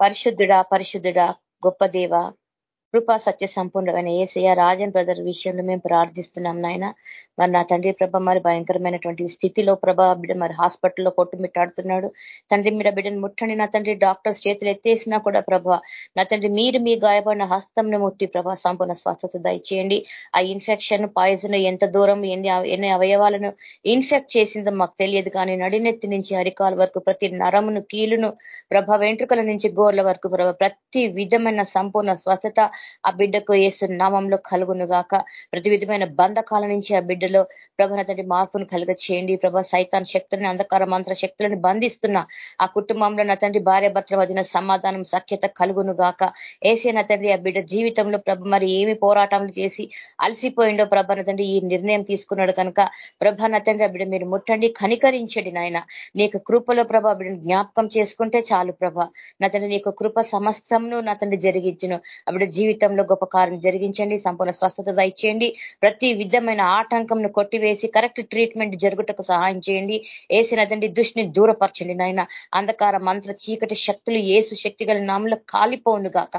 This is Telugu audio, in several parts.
పరిశుద్ధుడా పరిశుద్ధుడా గొప్ప దేవ కృపా సత్య సంపూర్ణమైన ఏసయ్య రాజన్ బ్రదర్ విషయంలో మేము ప్రార్థిస్తున్నాం నాయన. మరి నా తండ్రి ప్రభ మరి భయంకరమైనటువంటి స్థితిలో ప్రభా బిడ్డ మరి హాస్పిటల్లో కొట్టుమిట్టాడుతున్నాడు. తండ్రి మీరు బిడ్డను ముట్టండి. నా తండ్రి డాక్టర్స్ చేతులు ఎత్తేసినా కూడా ప్రభ నా తండ్రి మీరు మీ గాయపడిన హస్తంను ముట్టి ప్రభా సంపూర్ణ స్వస్థత దయచేయండి. ఆ ఇన్ఫెక్షన్ పాయిజన్ ఎంత దూరం ఎన్ని ఎన్ని అవయవాలను ఇన్ఫెక్ట్ చేసిందో మాకు తెలియదు కానీ నడినెత్తి నుంచి అరికాల వరకు ప్రతి నరమును కీలును ప్రభ వెంట్రుకల నుంచి గోర్ల వరకు ప్రభ ప్రతి విధమైన సంపూర్ణ స్వస్థత ఆ బిడ్డకు ఏసు నామంలో కలుగును గాక. ప్రతి విధమైన బంధకాల నుంచి ఆ బిడ్డలో ప్రభన తండ్రి మార్పును కలుగ చేయండి ప్రభ సైతాన్ శక్తులను అంధకార మంత్ర శక్తులను బంధిస్తున్న ఆ కుటుంబంలో నా తండ్రి భార్య భర్తల మధ్యన సమాధానం సఖ్యత కలుగును గాక. ఏసే నా తండ్రి ఆ బిడ్డ జీవితంలో ప్రభ మరి ఏమి పోరాటం చేసి అలసిపోయిండో ప్రభ తండ్రి ఈ నిర్ణయం తీసుకున్నాడు కనుక ప్రభ నా తండ్రి ఆ బిడ్డ మీరు ముట్టండి కనికరించండి నాయన. నీకు కృపలో ప్రభ బిడ్డను జ్ఞాపకం చేసుకుంటే చాలు ప్రభ. నా తండ్రి నీకు కృప సమస్తంను నా తండ్రి జరిగించును. అప్పుడు జీవితం జీవితంలో గొప్ప కార్యం జరిగించండి సంపూర్ణ స్వస్థత దయచేయండి. ప్రతి విధమైన ఆటంకంను కొట్టివేసి కరెక్ట్ ట్రీట్మెంట్ జరుగుటకు సహాయం చేయండి. ఏసిన తండ్రి దృష్టిని దూరపరచండి నాయన. అంధకార మంత్ర చీకటి శక్తులు ఏసు శక్తి గల నామంలో కాలిపోను గాక.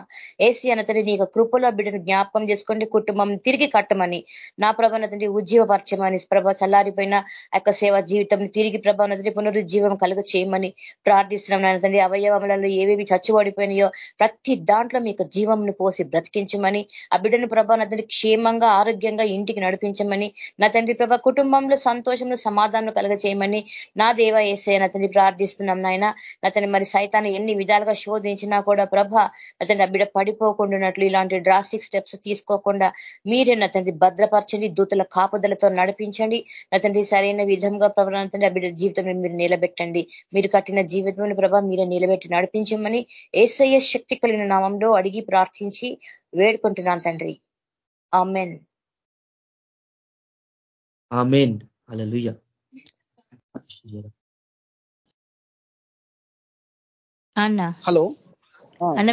ఏసి అన్న నీ కృపలో బిడ్డను జ్ఞాపకం చేసుకోండి కుటుంబం తిరిగి కట్టమని. నా ప్రభానతండి ఉజ్జీవపరచమని. ప్రభ చల్లారిపోయిన యొక్క సేవా జీవితం తిరిగి ప్రభానతండి పునరుజ్జీవం కలుగ చేయమని ప్రార్థిస్తున్నాం నాయన తండ్రి. అవయవములలో ఏవేవి చచ్చిపడిపోయినాయో ప్రతి దాంట్లో మీకు జీవంను పోసి బ్రతికించమని ఆ బిడ్డను ప్రభా నా తండ్రి క్షేమంగా ఆరోగ్యంగా ఇంటికి నడిపించమని నా తండ్రి ప్రభా కుటుంబంలో సంతోషంలో సమాధానం కలగ చేయమని నా దేవ ఏసే నా తండ్రి ప్రార్థిస్తున్నాం నాయన. నా తండ్రి మరి సైతాన్ని ఎన్ని విధాలుగా శోధించినా కూడా ప్రభ నా తండ్రి ఆ బిడ్డ పడిపోకుండా ఇలాంటి డ్రాస్టిక్ స్టెప్స్ తీసుకోకుండా మీరే నా తండ్రి భద్రపరచండి దూతల కాపుదలతో నడిపించండి. నా తండ్రి సరైన విధంగా ప్రభా తండ్రి ఆ బిడ్డ జీవితం మీరు నిలబెట్టండి. మీరు కట్టిన జీవితంలో ప్రభా మీరే నిలబెట్టి నడిపించమని ఏసయ్య శక్తి కలిగిన నామంలో అడిగి ప్రార్థించి వేడుకుంటున్నాను తండ్రి. ఆమెన్. ఆమెన్. అన్న. హలో. అన్న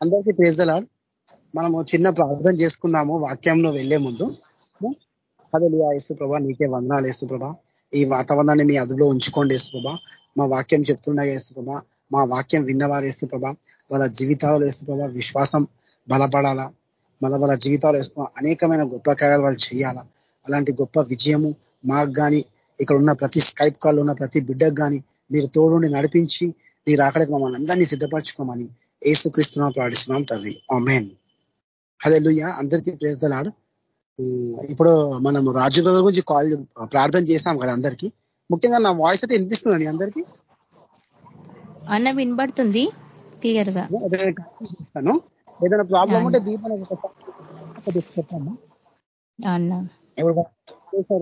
అందరికీ పేజలాడ్ మనము చిన్న ప్రార్థన చేసుకుందాము వాక్యంలో వెళ్ళే ముందు. అదే యేసు ప్రభా నీకే వందనాలు వేసు ప్రభా ఈ వాతావరణాన్ని మీ అదుపులో ఉంచుకోండి వేసు ప్రభా మా వాక్యం చెప్తుండగా వేసు ప్రభా మా వాక్యం విన్నవారు వేస్తు ప్రభా వాళ్ళ జీవితాలు వేస్తు ప్రభా విశ్వాసం బలపడాలా మళ్ళీ వాళ్ళ జీవితాలు వేస్తూ అనేకమైన గొప్ప కార్యాలు వాళ్ళు చేయాలా. అలాంటి గొప్ప విజయము మాకు కానీ ఇక్కడ ఉన్న ప్రతి స్కైప్ కాల్ ఉన్న ప్రతి బిడ్డకు కానీ మీరు తోడుండి నడిపించి మీరు అక్కడికి మమ్మల్ని అందరినీ సిద్ధపరచుకోమని ఏసుక్రీస్తున్నా ప్రార్థిస్తున్నాం తల్లి. ఆమెన్ అదే లుయ్య అందరికీ ప్రేస్తలాడు ఇప్పుడు మనం రాజు గురించి కాల్ ప్రార్థన చేస్తాం కదా అందరికీ. ముఖ్యంగా నా వాయిస్ అయితే వినిపిస్తుంది అందరికీ? అన్న వినబడుతుంది క్లియర్గా ఏదైనా ప్రాబ్లం ఉంటే దీపం చెప్పాను అన్న.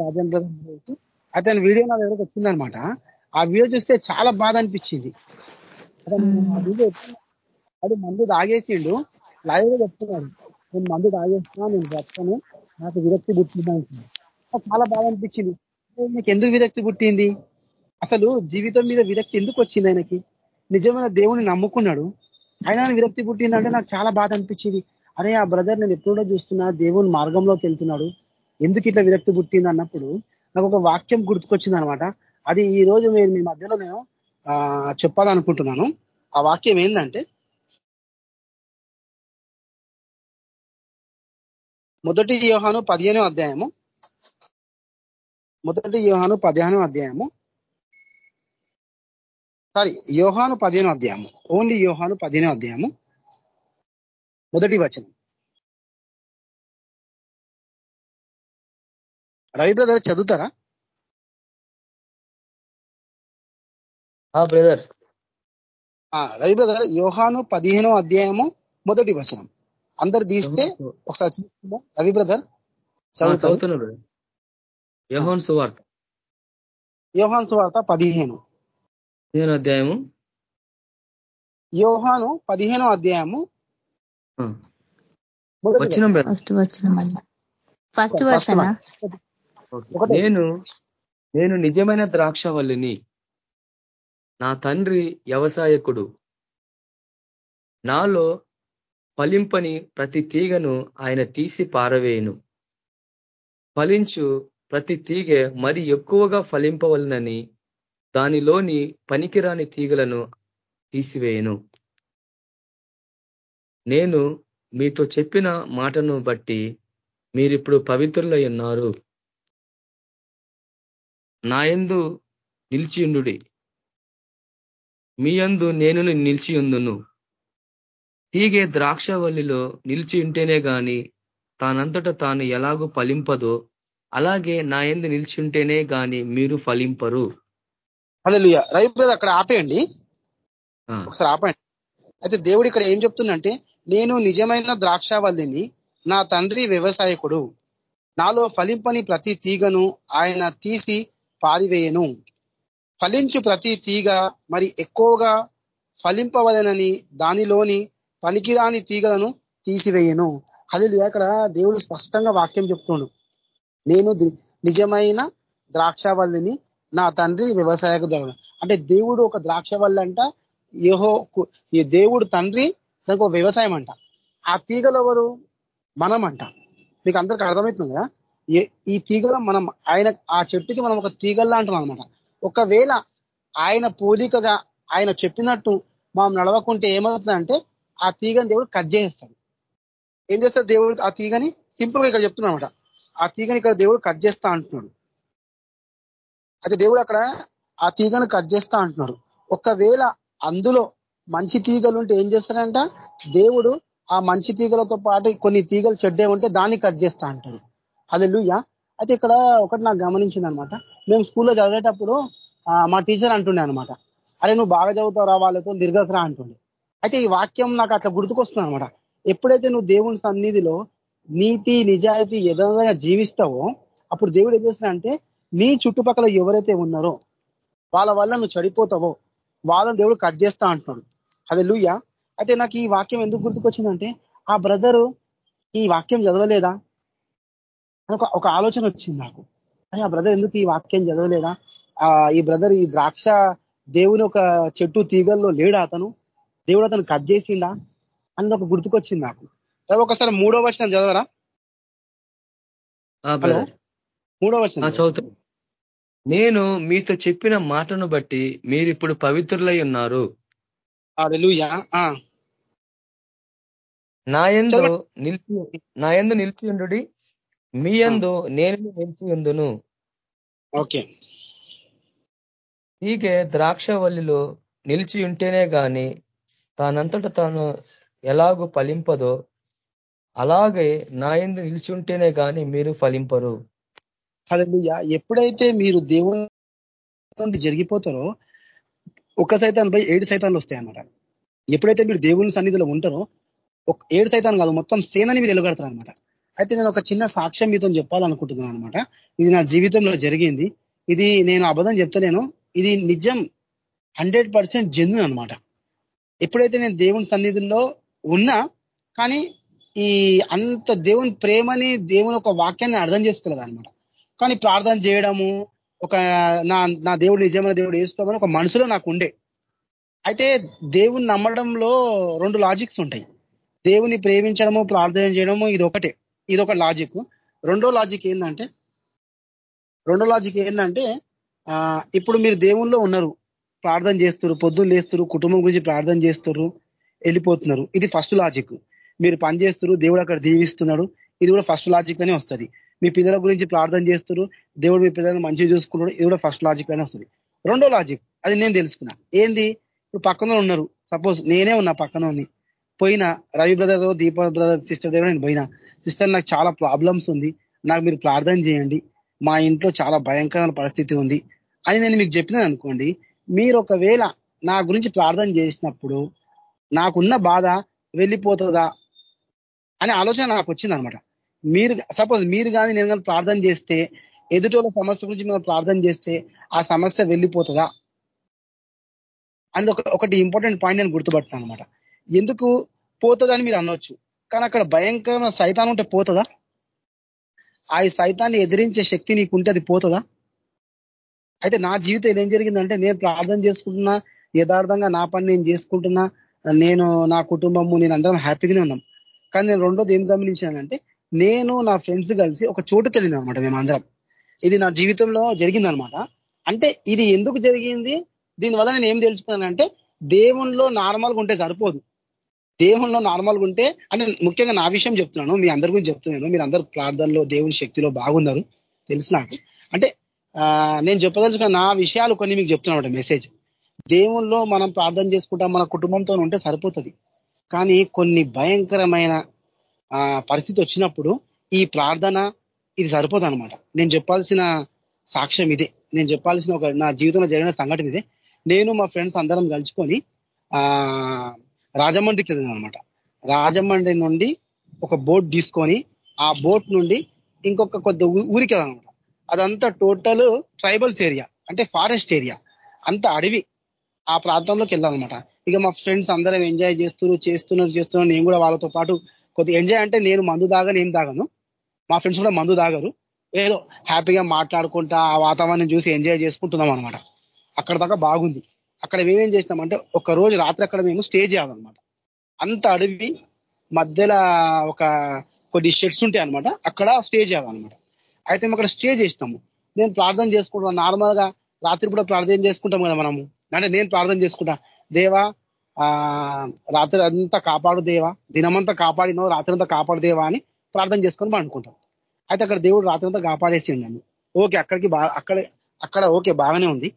రాజేంద్ర అతని వీడియో నా దగ్గరకు వచ్చిందనమాట. ఆ వీడియో చూస్తే చాలా బాధ అనిపించింది. అది మందు తాగేసిండు. లైవ్గా చెప్తున్నాడు. నేను మందు తాగేస్తున్నా నేను చెప్తాను నాకు విరక్తి పుట్టింది చాలా బాధ అనిపించింది. నీకు ఎందుకు విరక్తి పుట్టింది? అసలు జీవితం మీద విరక్తి ఎందుకు వచ్చింది ఆయనకి? నిజమైన దేవుని నమ్ముకున్నాడు. అయినా విరక్తి పుట్టిందంటే నాకు చాలా బాధ అనిపించింది. అరే ఆ బ్రదర్ నేను ఎప్పుడో చూస్తున్నా దేవుని మార్గంలోకి వెళ్తున్నాడు. ఎందుకు ఇట్లా విరక్తి పుట్టింది అన్నప్పుడు నాకు ఒక వాక్యం గుర్తుకొచ్చింది అనమాట అది ఈ రోజు నేను మీ మధ్యలో నేను చెప్పాలనుకుంటున్నాను. ఆ వాక్యం ఏంటంటే మొదటి వ్యూహాను పదిహేనో అధ్యాయము మొదటి వ్యూహాను పదిహేనో అధ్యాయము సారీ యోహాను పదిహేను అధ్యాయము. ఓన్లీ యోహాను పదిహేను అధ్యాయము. మొదటి వచనం. రవి బ్రదర్ చదువుతారా? బ్రదర్ రవి బ్రదర్ యోహాను పదిహేనో అధ్యాయము మొదటి వచనం. అందరు తీస్తే ఒకసారి చూస్తున్నా రవి బ్రదర్ చదువుతున్నారు యోహాన్ సువార్త యోహాన్ సువార్త పదిహేను. పదిహేను అధ్యాయము? యోహాను పదిహేనో అధ్యాయము. ఫస్ట్ ఫస్ట్ నేను నేను నిజమైన ద్రాక్షవల్లిని నా తండ్రి వ్యవసాయకుడు. నాలో ఫలింపని ప్రతి తీగను ఆయన తీసి పారవేయను. ఫలించు ప్రతి తీగ మరి ఎక్కువగా ఫలింపవలనని దానిలోని పనికిరాని తీగలను తీసివేయను. నేను మీతో చెప్పిన మాటను బట్టి మీరిప్పుడు పవిత్రులై ఉన్నారు. నాయందు నిలిచియుండు మీ యందు నేను నిలిచియుందును. తీగే ద్రాక్షవల్లిలో నిలిచి ఉంటేనే గాని తానంతట తాను ఎలాగూ ఫలింపదో అలాగే నా ఎందు నిలిచి ఉంటేనే గాని మీరు ఫలింపరు. అదే రవి బ్రదర్ అక్కడ ఆపేయండి. ఒకసారి ఆపండి. అయితే దేవుడు ఇక్కడ ఏం చెప్తుందంటే నేను నిజమైన ద్రాక్షావల్లిని నా తండ్రి వ్యవసాయకుడు. నాలో ఫలింపని ప్రతి తీగను ఆయన తీసి పారివేయను. ఫలించు ప్రతి తీగ మరి ఎక్కువగా ఫలింపవలనని దానిలోని పనికిరాని తీగలను తీసివేయను. అది అక్కడ దేవుడు స్పష్టంగా వాక్యం చెప్తుండు. నేను నిజమైన ద్రాక్షవల్లిని నా తండ్రి వ్యవసాయకు అంటే దేవుడు ఒక ద్రాక్షవల్లి అంట ఏహో ఈ దేవుడు తండ్రి దానికి ఒక వ్యవసాయం అంట. ఆ తీగలు ఎవరు? మనమంట. మీకు అందరికి అర్థమవుతుంది కదా? ఈ తీగలో మనం ఆయన ఆ చెట్టుకి మనం ఒక తీగల్లా అంటున్నాం అనమాట ఒకవేళ ఆయన పోలికగా ఆయన చెప్పినట్టు మనం నడవకుంటే ఏమవుతుందంటే ఆ తీగని దేవుడు కట్ చేస్తాడు ఏం చేస్తాడు దేవుడు ఆ తీగని? సింపుల్గా ఇక్కడ చెప్తున్నా ఆ తీగని ఇక్కడ దేవుడు కట్ చేస్తా అంటున్నాడు. అయితే దేవుడు అక్కడ ఆ తీగను కట్ చేస్తా అంటున్నాడు ఒకవేళ అందులో మంచి తీగలు ఉంటే ఏం చేస్తాడంట? దేవుడు ఆ మంచి తీగలతో పాటు కొన్ని తీగలు చెడ్డే ఉంటే దాన్ని కట్ చేస్తా అంటాడు. అది లూయ అయితే ఇక్కడ ఒకటి నాకు గమనించింది అనమాట మేము స్కూల్లో చదివేటప్పుడు మా టీచర్ అంటుండే అనమాట. అరే నువ్వు బాగా చదువుతావు రా వాళ్ళతో దీర్ఘకరా అంటుండే. అయితే ఈ వాక్యం నాకు అట్లా గుర్తుకొస్తుంది అనమాట. ఎప్పుడైతే నువ్వు దేవుని సన్నిధిలో నీతి నిజాయితీ యథార్థంగా జీవిస్తావో అప్పుడు దేవుడు ఏం చేస్తున్నాడంటే నీ చుట్టుపక్కల ఎవరైతే ఉన్నారో వాళ్ళ వల్ల నువ్వు చెడిపోతావో వాళ్ళని దేవుడు కట్ చేస్తా అంటున్నాడు. అదే లూయ అయితే నాకు ఈ వాక్యం ఎందుకు గుర్తుకొచ్చిందంటే ఆ బ్రదరు ఈ వాక్యం చదవలేదా? అని ఒక ఆలోచన వచ్చింది నాకు. అరే ఆ బ్రదర్ ఎందుకు ఈ వాక్యం చదవలేదా? ఆ ఈ బ్రదర్ ఈ ద్రాక్ష దేవుని ఒక చెట్టు తీగల్లో లేడా అతను? దేవుడు అతను కట్ చేసిండా? అని ఒక గుర్తుకొచ్చింది నాకు. ఒకసారి మూడో వచనం చదవరా? మూడో వచనం చదువుతా. నేను మీతో చెప్పిన మాటను బట్టి మీరిప్పుడు పవిత్రులై ఉన్నారు. హల్లెలూయా ఆ. నా యందు చదవండి. నిలిచి నా యందు నిలిచి ఉండు మీ యందు నేను నిలిచి ఉందును. ఓకే. హీగే ద్రాక్షవల్లిలో నిలిచి ఉంటేనే గాని తానంతట తాను ఎలాగూ ఫలింపదో అలాగే నా యందు నిలిచి ఉంటేనే గాని మీరు ఫలింపరు. హల్లెలూయా. ఎప్పుడైతే మీరు దేవుని నుండి జరిగిపోతారో ఒక సైతాన్ పై ఏడు సైతాన్లు వస్తాయి అన్నమాట ఎప్పుడైతే మీరు దేవుని సన్నిధిలో ఉంటారో ఒక ఏడు సైతాన్ కాదు మొత్తం సేనని మీరు ఎలుగడతారు అనమాట అయితే నేను ఒక చిన్న సాక్ష్యం మీతో చెప్పాలనుకుంటున్నాను అనమాట ఇది నా జీవితంలో జరిగింది. ఇది నేను అబద్ధం చెప్తలేను. ఇది నిజం హండ్రెడ్ పర్సెంట్ జెన్యున్ అనమాట ఎప్పుడైతే నేను దేవుని సన్నిధుల్లో ఉన్నా కానీ ఈ అంత దేవుని ప్రేమని దేవుని ఒక వాక్యాన్ని అర్థం చేసుకోలేదు అనమాట కానీ ప్రార్థన చేయడము ఒక నా నా దేవుడు నిజమైన దేవుడు వేసుకోమని ఒక మనసులో నాకు ఉండే. అయితే దేవుని నమ్మడంలో రెండు లాజిక్స్ ఉంటాయి. దేవుని ప్రేమించడము ప్రార్థన చేయడము ఇది ఒకటే. ఇది ఒక లాజిక్ రెండో లాజిక్ ఏంటంటే రెండో లాజిక్ ఏంటంటే ఇప్పుడు మీరు దేవుల్లో ఉన్నారు. ప్రార్థన చేస్తారు పొద్దున్న లేస్తారు కుటుంబం గురించి ప్రార్థన చేస్తారు వెళ్ళిపోతున్నారు. ఇది ఫస్ట్ లాజిక్ మీరు పని చేస్తారు దేవుడు అక్కడ దీవిస్తున్నాడు. ఇది కూడా ఫస్ట్ లాజిక్ అనే వస్తుంది. మీ పిల్లల గురించి ప్రార్థన చేస్తారు దేవుడు మీ పిల్లలను మంచిగా చూసుకున్నాడు ఇది కూడా ఫస్ట్ లాజిక్ అని వస్తుంది. రెండో లాజిక్ అది నేను తెలుసుకున్నా. ఏంది? ఇప్పుడు పక్కన ఉన్నారు. సపోజ్ నేనే ఉన్నా పక్కన ఉన్ని. పోయినా Ravi brother Deepa brother sister దగ్గర నేను పోయినా. సిస్టర్ నాకు చాలా ప్రాబ్లమ్స్ ఉంది. నాకు మీరు ప్రార్థన చేయండి. మా ఇంట్లో చాలా భయంకరమైన పరిస్థితి ఉంది అని నేను మీకు చెప్పినాను అనుకోండి. మీరు ఒకవేళ నా గురించి ప్రార్థన చేసినప్పుడు నాకున్న బాధ వెళ్ళిపోతుందా? అనే ఆలోచన నాకు వచ్చింది అనమాట మీరు సపోజ్ మీరు కానీ నేను కానీ ప్రార్థన చేస్తే ఎదుటోళ్ళ సమస్య గురించి మనం ప్రార్థన చేస్తే ఆ సమస్య వెళ్ళిపోతుందా? అందు ఒకటి ఇంపార్టెంట్ పాయింట్ నేను గుర్తుపడుతున్నాను అనమాట ఎందుకు? పోతుందని మీరు అనవచ్చు కానీ అక్కడ భయంకరమైన సైతాన్ ఉంటే పోతుందా? ఆ సైతాన్ని ఎదిరించే శక్తి నీకుంటే అది పోతుందా? అయితే నా జీవితం ఏం జరిగిందంటే నేను ప్రార్థన చేసుకుంటున్నా యథార్థంగా నా పని నేను చేసుకుంటున్నా నేను నా కుటుంబము నేను అందరం హ్యాపీగానే ఉన్నాం. కానీ నేను రెండోది ఏం గమనించానంటే నేను నా ఫ్రెండ్స్ కలిసి ఒక చోటుకి వెళ్ళింది అనమాట మేము అందరం ఇది నా జీవితంలో జరిగిందనమాట. అంటే ఇది ఎందుకు జరిగింది? దీనివల్ల నేను ఏం తెలుసుకున్నానంటే దేవుణ్ణిలో నార్మల్గా ఉంటే సరిపోదు. దేవుణ్ణిలో నార్మల్గా ఉంటే అంటే ముఖ్యంగా నా విషయం చెప్తున్నాను మీ అందరి గురించి చెప్తున్నాను మీరు అందరు ప్రార్థనలో దేవుని శక్తిలో బాగున్నారు తెలుసు నాకు. అంటే నేను చెప్పదలుచుకున్న నా విషయాలు కొన్ని మీకు చెప్తున్నాను మెసేజ్ దేవుల్లో మనం ప్రార్థన చేసుకుంటాం మన కుటుంబంతో ఉంటే సరిపోతుంది. కానీ కొన్ని భయంకరమైన పరిస్థితి వచ్చినప్పుడు ఈ ప్రార్థన ఇది సరిపోదు అనమాట నేను చెప్పాల్సిన సాక్ష్యం ఇదే. నేను చెప్పాల్సిన ఒక నా జీవితంలో జరిగిన సంఘటన ఇదే. నేను మా ఫ్రెండ్స్ అందరం కలుసుకొని ఆ రాజమండ్రికి వెళ్ళాను అనమాట రాజమండ్రి నుండి ఒక బోట్ తీసుకొని ఆ బోట్ నుండి ఇంకొక కొద్ది ఊరికి అనమాట అదంతా టోటల్ ట్రైబల్స్ ఏరియా అంటే ఫారెస్ట్ ఏరియా. అంత అడవి. ఆ ప్రాంతంలోకి వెళ్ళాలన్నమాట ఇక మా ఫ్రెండ్స్ అందరం ఎంజాయ్ చేస్తున్నారు చేస్తున్నారు చేస్తున్నారు. నేను కూడా వాళ్ళతో పాటు కొద్దిగా ఎంజాయ్ అంటే నేను మందు దాగా నేను తాగను. మా ఫ్రెండ్స్ కూడా మందు తాగరు. ఏదో హ్యాపీగా మాట్లాడుకుంటా ఆ వాతావరణం చూసి ఎంజాయ్ చేసుకుంటున్నాం అనమాట అక్కడ దాకా బాగుంది. అక్కడ మేమేం చేసినామంటే ఒక రోజు రాత్రి అక్కడ మేము స్టే చేయాలన్నమాట. అంత అడవి మధ్యలో ఒక కొన్ని షెడ్స్ ఉంటాయి అనమాట అక్కడ స్టే చేయాలన్నమాట. అయితే మేము అక్కడ స్టే చేసినాము. నేను ప్రార్థన చేసుకుంటున్నాను నార్మల్గా రాత్రి కూడా ప్రార్థన చేసుకుంటాం కదా మనము. అంటే నేను ప్రార్థన చేసుకుంటా దేవా ఆ రాత్రి అంతా కాపాడు దేవా దినమంతా కాపాడినో రాత్రి అంతా కాపాడు దేవా అని ప్రార్థన చేసుకొని అనుకుంటాం. అయితే అక్కడ దేవుడు రాత్రి అంతా కాపాడేసి నన్ను. ఓకే అక్కడికి బాగా అక్కడ అక్కడ ఓకే బాగానే ఉంది.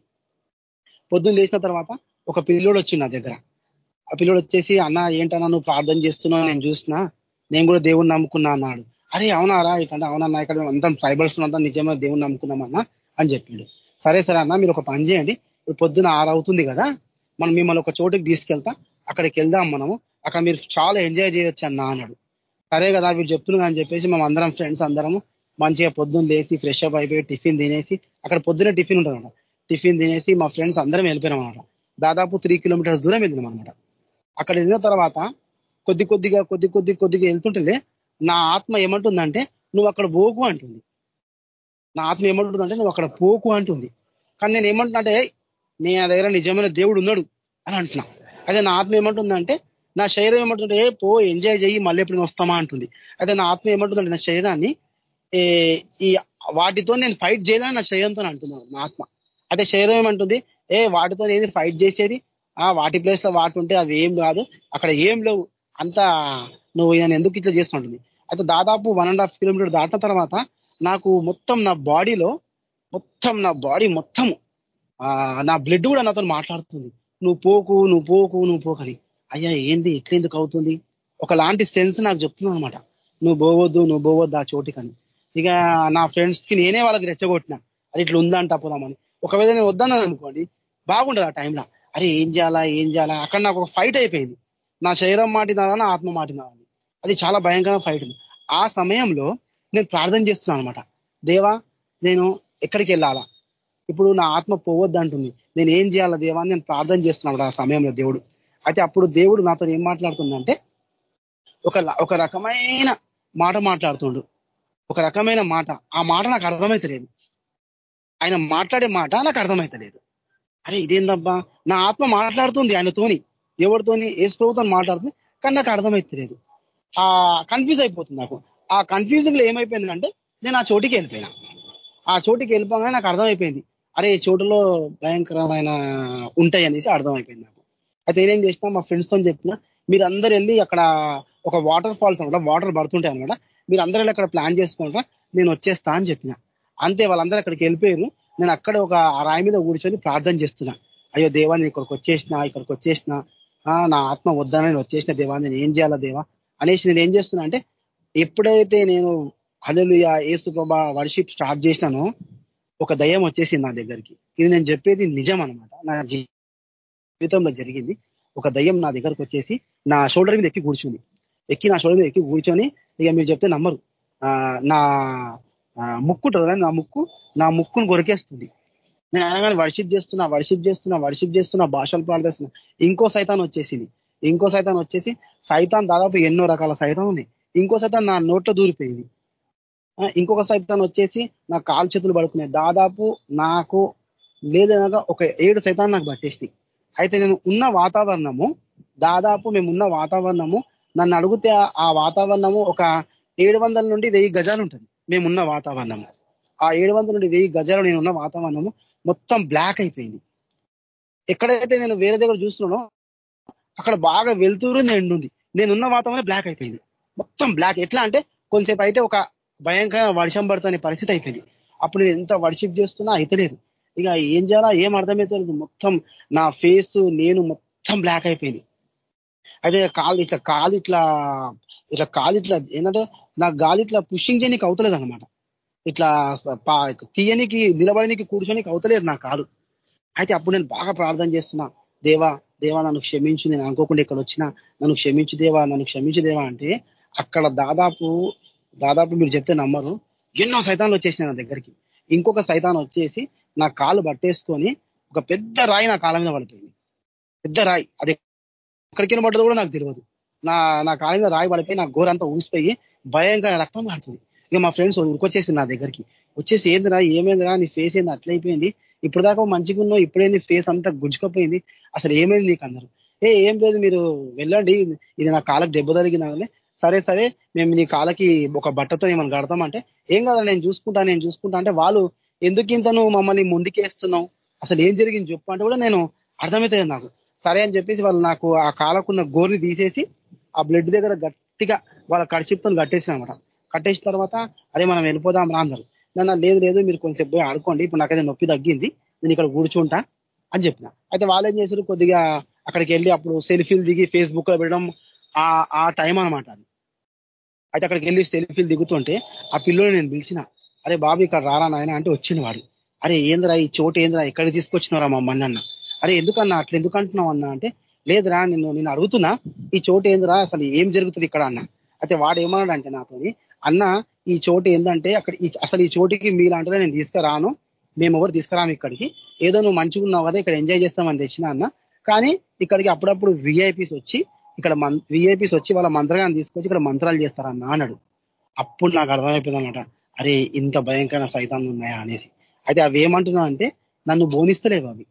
పొద్దున్న లేచిన తర్వాత ఒక పిల్లోడు వచ్చింది నా దగ్గర. ఆ పిల్లోడు వచ్చేసి అన్న ఏంటన్నా నువ్వు ప్రార్థన చేస్తున్నావు నేను చూసినా నేను కూడా దేవుణ్ణి నమ్ముకున్నా అన్నాడు. అరే అవునారా ఇట్లా అవునన్నా ఇక్కడ అంతా ట్రైబల్స్ అంతా నిజమే దేవుణ్ణి నమ్ముకున్నామన్నా అని చెప్పిండు. సరే సరే అన్న మీరు ఒక పని చేయండి. ఇప్పుడు పొద్దున ఆరు అవుతుంది కదా మనం మిమ్మల్ని ఒక చోటుకి తీసుకెళ్తా అక్కడికి వెళ్దాం మనము. అక్కడ మీరు చాలా ఎంజాయ్ చేయొచ్చు అన్న అన్నాడు. సరే కదా వీడు చెప్తున్నా అని చెప్పేసి మేము అందరం ఫ్రెండ్స్ అందరము మంచిగా పొద్దున్న లేసి ఫ్రెష్ అప్ అయిపోయి టిఫిన్ తినేసి అక్కడ పొద్దునే టిఫిన్ ఉంటుంది టిఫిన్ తినేసి మా ఫ్రెండ్స్ అందరం వెళ్ళిపోయినాం అనమాట దాదాపు త్రీ కిలోమీటర్స్ దూరం వెళ్ళినాం అనమాట అక్కడ వెళ్ళిన తర్వాత కొద్ది కొద్దిగా కొద్ది కొద్ది కొద్దిగా వెళ్తుంటే నా ఆత్మ ఏమంటుందంటే నువ్వు అక్కడ పోకు అంటుంది. నా ఆత్మ ఏమంటుందంటే నువ్వు అక్కడ పోకు అంటుంది. కానీ నేను ఏమంటున్నా అంటే నీ దగ్గర నిజమైన దేవుడు ఉన్నాడు అని అంటున్నా. అదే నా ఆత్మ ఏమంటుందంటే నా శరీరం ఏమంటుంటే పో ఎంజాయ్ చేయి మళ్ళీ ఎప్పుడు వస్తామా? అంటుంది. అయితే నా ఆత్మ ఏమంటుందంటే నా శరీరాన్ని ఈ వాటితో నేను ఫైట్ చేయాలని నా శరీరంతో అంటున్నాను నా ఆత్మ. అయితే శరీరం ఏమంటుంది ఏ వాటితో ఏది ఫైట్ చేసేది? ఆ వాటి ప్లేస్లో వాటి ఉంటే అవి ఏం కాదు అక్కడ ఏం లేవు అంతా నువ్వు నేను ఎందుకు ఇట్లా చేస్తుంటుంది అయితే దాదాపు వన్ అండ్ హాఫ్ కిలోమీటర్ దాటిన తర్వాత నాకు మొత్తం నా బాడీలో మొత్తం నా బాడీ మొత్తం నా బ్లడ్ కూడా నాతో మాట్లాడుతుంది. నువ్వు పోకు నువ్వు పోకు నువ్వు పోకని అయ్యా ఏంది? ఎట్లెందుకు అవుతుంది? ఒకలాంటి సెన్స్ నాకు చెప్తున్నావు అనమాట నువ్వు పోవద్దు నువ్వు పోవద్దు ఆ చోటికని ఇక నా ఫ్రెండ్స్కి నేనే వాళ్ళకి రెచ్చగొట్టినా. అది ఇట్లా ఉందంట పోదామని ఒకవేళ నేను వద్దన్నాను అనుకోండి బాగుండదు ఆ టైంలో అరే ఏం చేయాలా ఏం చేయాలా? అక్కడ నాకు ఒక ఫైట్ అయిపోయింది. నా శరీరం మాటినారా నా ఆత్మ మాటినారా అది చాలా భయంకరమైన ఫైట్ ఉంది. ఆ సమయంలో నేను ప్రార్థన చేస్తున్నాను అనమాట దేవా నేను ఎక్కడికి వెళ్ళాలా? ఇప్పుడు నా ఆత్మ పోవద్దు అంటుంది. నేను ఏం చేయాలా దేవాన్ని నేను ప్రార్థన చేస్తున్నాడు ఆ సమయంలో దేవుడు. అయితే అప్పుడు దేవుడు నాతో ఏం మాట్లాడుతుందంటే ఒక ఒక రకమైన మాట మాట్లాడుతుండు. ఒక రకమైన మాట. ఆ మాట నాకు అర్థమైతలేదు. ఆయన మాట్లాడే మాట నాకు అర్థమైతలేదు. అరే ఇదేందబ్బా? నా ఆత్మ మాట్లాడుతుంది ఆయనతోని ఎవరితోని? ఏసు ప్రభుత్వం మాట్లాడుతుంది కానీ నాకు అర్థమైతలేదు. ఆ కన్ఫ్యూజ్ అయిపోతుంది నాకు. ఆ కన్ఫ్యూజింగ్లో ఏమైపోయిందంటే నేను ఆ చోటికి వెళ్ళిపోయినా. ఆ చోటికి వెళ్ళిపోగానే నాకు అర్థమైపోయింది. అరే ఈ చోటులో భయంకరమైన ఉంటాయి అనేసి అర్థమైపోయింది నాకు. అయితే నేనేం చేసినా మా ఫ్రెండ్స్తో చెప్పిన మీరు అందరు వెళ్ళి అక్కడ ఒక వాటర్ ఫాల్స్ అనమాట వాటర్ పడుతుంటాయి అనమాట. మీరు అందరూ అక్కడ ప్లాన్ చేసుకుంటారా నేను వచ్చేస్తా అని చెప్పిన. అంతే వాళ్ళందరూ అక్కడికి వెళ్ళిపోయారు నేను అక్కడ ఒక రాయి మీద కూర్చొని ప్రార్థన చేస్తున్నా. అయ్యో దేవా నేను ఇక్కడికి వచ్చేసిన ఇక్కడికి వచ్చేసిన నా ఆత్మ వద్దని నేను వచ్చేసిన దేవా నేను ఏం చేయాలా దేవా? అనేసి నేను ఏం చేస్తున్నా అంటే ఎప్పుడైతే నేను అదలుయా ఏసు ప్రభా వర్షిప్ స్టార్ట్ చేసినానో ఒక దయ్యం వచ్చేసింది నా దగ్గరికి. ఇది నేను చెప్పేది నిజం అనమాట నా జీవితంలో జరిగింది. ఒక దయ్యం నా దగ్గరకు వచ్చేసి నా షోల్డర్ మీద ఎక్కి కూర్చుంది. ఎక్కి నా షోల్డర్ మీద ఎక్కి కూర్చొని ఇక మీరు చెప్తే నమ్మరు. నా ముక్కు ఉంటుంది నా ముక్కు? నా ముక్కును కొరికేస్తుంది. నేను అనగానే వర్షిప్ చేస్తున్నా వర్షిప్ చేస్తున్నా వర్షిప్ చేస్తున్నా భాషలు ప్రార్థిస్తున్నా ఇంకో సైతాన్ వచ్చేసింది. ఇంకో సైతాన్ వచ్చేసి సైతాన్ దాదాపు ఎన్నో రకాల సైతం ఉన్నాయి. ఇంకో సైతాన్ నా నోట్లో దూరిపోయింది. ఇంకొక సైతాన్ వచ్చేసి నా కాలు చేతులు పడుకున్నాయి. దాదాపు నాకు లేదనగా ఒక ఏడు సైతాన్ నాకు పట్టేసింది అయితే నేను ఉన్న వాతావరణము దాదాపు మేమున్న వాతావరణము నన్ను అడిగితే ఆ వాతావరణము ఒక ఏడు నుండి వెయ్యి గజాలు ఉంటుంది. మేమున్న వాతావరణము. ఆ ఏడు నుండి వెయ్యి గజాలు నేను ఉన్న వాతావరణము మొత్తం బ్లాక్ అయిపోయింది. ఎక్కడైతే నేను వేరే దగ్గర చూస్తున్నానో అక్కడ బాగా వెళ్తూరు ఎండుంది నేనున్న వాతావరణం బ్లాక్ అయిపోయింది. మొత్తం బ్లాక్. ఎట్లా అంటే కొంతసేపు అయితే ఒక భయంకర వర్షం పడుతున్న పరిస్థితి అయిపోయింది. అప్పుడు నేను ఎంత వర్షిప్ చేస్తున్నా అయితలేదు. ఇక ఏం చేయాలా ఏం అర్థమైతలేదు. మొత్తం నా ఫేస్ నేను మొత్తం బ్లాక్ అయిపోయింది. అయితే కాలు ఇట్లా కాలు ఇట్లా ఇట్లా కాలు ఇట్లా ఏంటంటే నా గాలి ఇట్లా పుషింగ్ చేయడానికి అవుతలేదు అనమాట ఇట్లా తీయనికి నిలబడనికి కూర్చోనికి అవుతలేదు నా కాలు. అయితే అప్పుడు నేను బాగా ప్రార్థన చేస్తున్నా. దేవా దేవా నన్ను క్షమించు నేను అనుకోకుండా ఇక్కడ వచ్చినా. నన్ను క్షమించు దేవా నన్ను క్షమించు దేవా అంటే అక్కడ దాదాపు దాదాపు మీరు చెప్తే నమ్మరు. ఎన్నో సైతాన్లు వచ్చేసినాయి నా దగ్గరికి. ఇంకొక సైతాన్ వచ్చేసి నా కాలు పట్టేసుకొని ఒక పెద్ద రాయి నా కాళ్ళ మీద పడిపోయింది. పెద్ద రాయి. అది ఎక్కడికి పడ్డదో కూడా నాకు తెలియదు. నా నా కాళ్ళ మీద రాయి పడిపోయి నా గోరంతా ఊసిపోయి భయంగా రక్తం పడుతుంది ఇక మా ఫ్రెండ్స్ ఉరికొచ్చేసి నా దగ్గరికి. వచ్చేసి ఏందిరా ఏమైందిరా నీ ఫేస్ ఏంది అట్లయిపోయింది ఇప్పుడు దాకా మంచిగా ఉన్నావు ఇప్పుడేంది ఫేస్ అంతా గుంజుకపోయింది. అసలు ఏమైంది నీకు అన్నారు. ఏ ఏం లేదు మీరు వెళ్ళండి. ఇది నా కాళ్ళకు దెబ్బ తగిన సరే సరే మేము నీ కాళ్ళకి ఒక బట్టతో ఏమైనా కడతామంటే ఏం కదా నేను చూసుకుంటా నేను చూసుకుంటా అంటే వాళ్ళు ఎందుకు ఇంత నువ్వు మమ్మల్ని ముందుకేస్తున్నావు? అసలు ఏం జరిగింది చెప్పు? అంటే కూడా నేను అర్థమవుతుంది నాకు. సరే అని చెప్పేసి వాళ్ళు నాకు ఆ కాలకున్న గోర్ని తీసేసి ఆ బ్లడ్ దగ్గర గట్టిగా వాళ్ళ కడిచిప్తో కట్టేసిన అనమాట. కట్టేసిన తర్వాత అదే మనం వెళ్ళిపోదాం రా అన్నారు. నన్ను లేదు లేదు మీరు కొంచెం పోయి ఆడుకోండి ఇప్పుడు నాకైతే నొప్పి తగ్గింది నేను ఇక్కడ కూర్చుంటా అని చెప్పిన. అయితే వాళ్ళు ఏం చేశారు? కొద్దిగా అక్కడికి వెళ్ళి అప్పుడు సెల్ఫీలు దిగి ఫేస్బుక్లో పెట్టడం ఆ టైం అనమాట అది. అయితే అక్కడికి వెళ్ళి సెల్ఫీలు దిగుతుంటే ఆ పిల్లోని నేను పిలిచిన అరే బాబు ఇక్కడ రారా నాయన? అంటే వచ్చిన వాడు అరే ఏంద్రా ఈ చోటు ఏంద్రా? ఎక్కడికి తీసుకొచ్చినారా మమ్మల్ని? అన్న. అరే ఎందుకన్నా? అట్లా ఎందుకు అంటున్నావు? అన్న అంటే లేదురా నిన్ను నేను అడుగుతున్నా. ఈ చోటు ఏందిరా? అసలు ఏం జరుగుతుంది ఇక్కడ? అన్న. అయితే వాడు ఏమన్నాడంటే నాతో అన్న ఈ చోటు ఏంటంటే అక్కడ అసలు ఈ చోటుకి మీలాంటిదే నేను తీసుకురాను. మేము ఎవరు తీసుకురాము ఇక్కడికి. ఏదో నువ్వు మంచిగా ఉన్నావు కదా ఇక్కడ ఎంజాయ్ చేస్తామని తెచ్చిన అన్న. కానీ ఇక్కడికి అప్పుడప్పుడు విఐపీస్ వచ్చి ఇక్కడ విఐపీస్ వచ్చి వాళ్ళ మంత్రగాన్ని తీసుకొచ్చి ఇక్కడ మంత్రాలు చేస్తారన్నా అన్నాడు. అప్పుడు నాకు అర్థమైపోయింది అనమాట అరే ఇంత భయంకర సైతాన్ని ఉన్నాయా అనేసి. అయితే అవి ఏమంటున్నా అంటే నన్ను బోనిస్తలేవు అవి.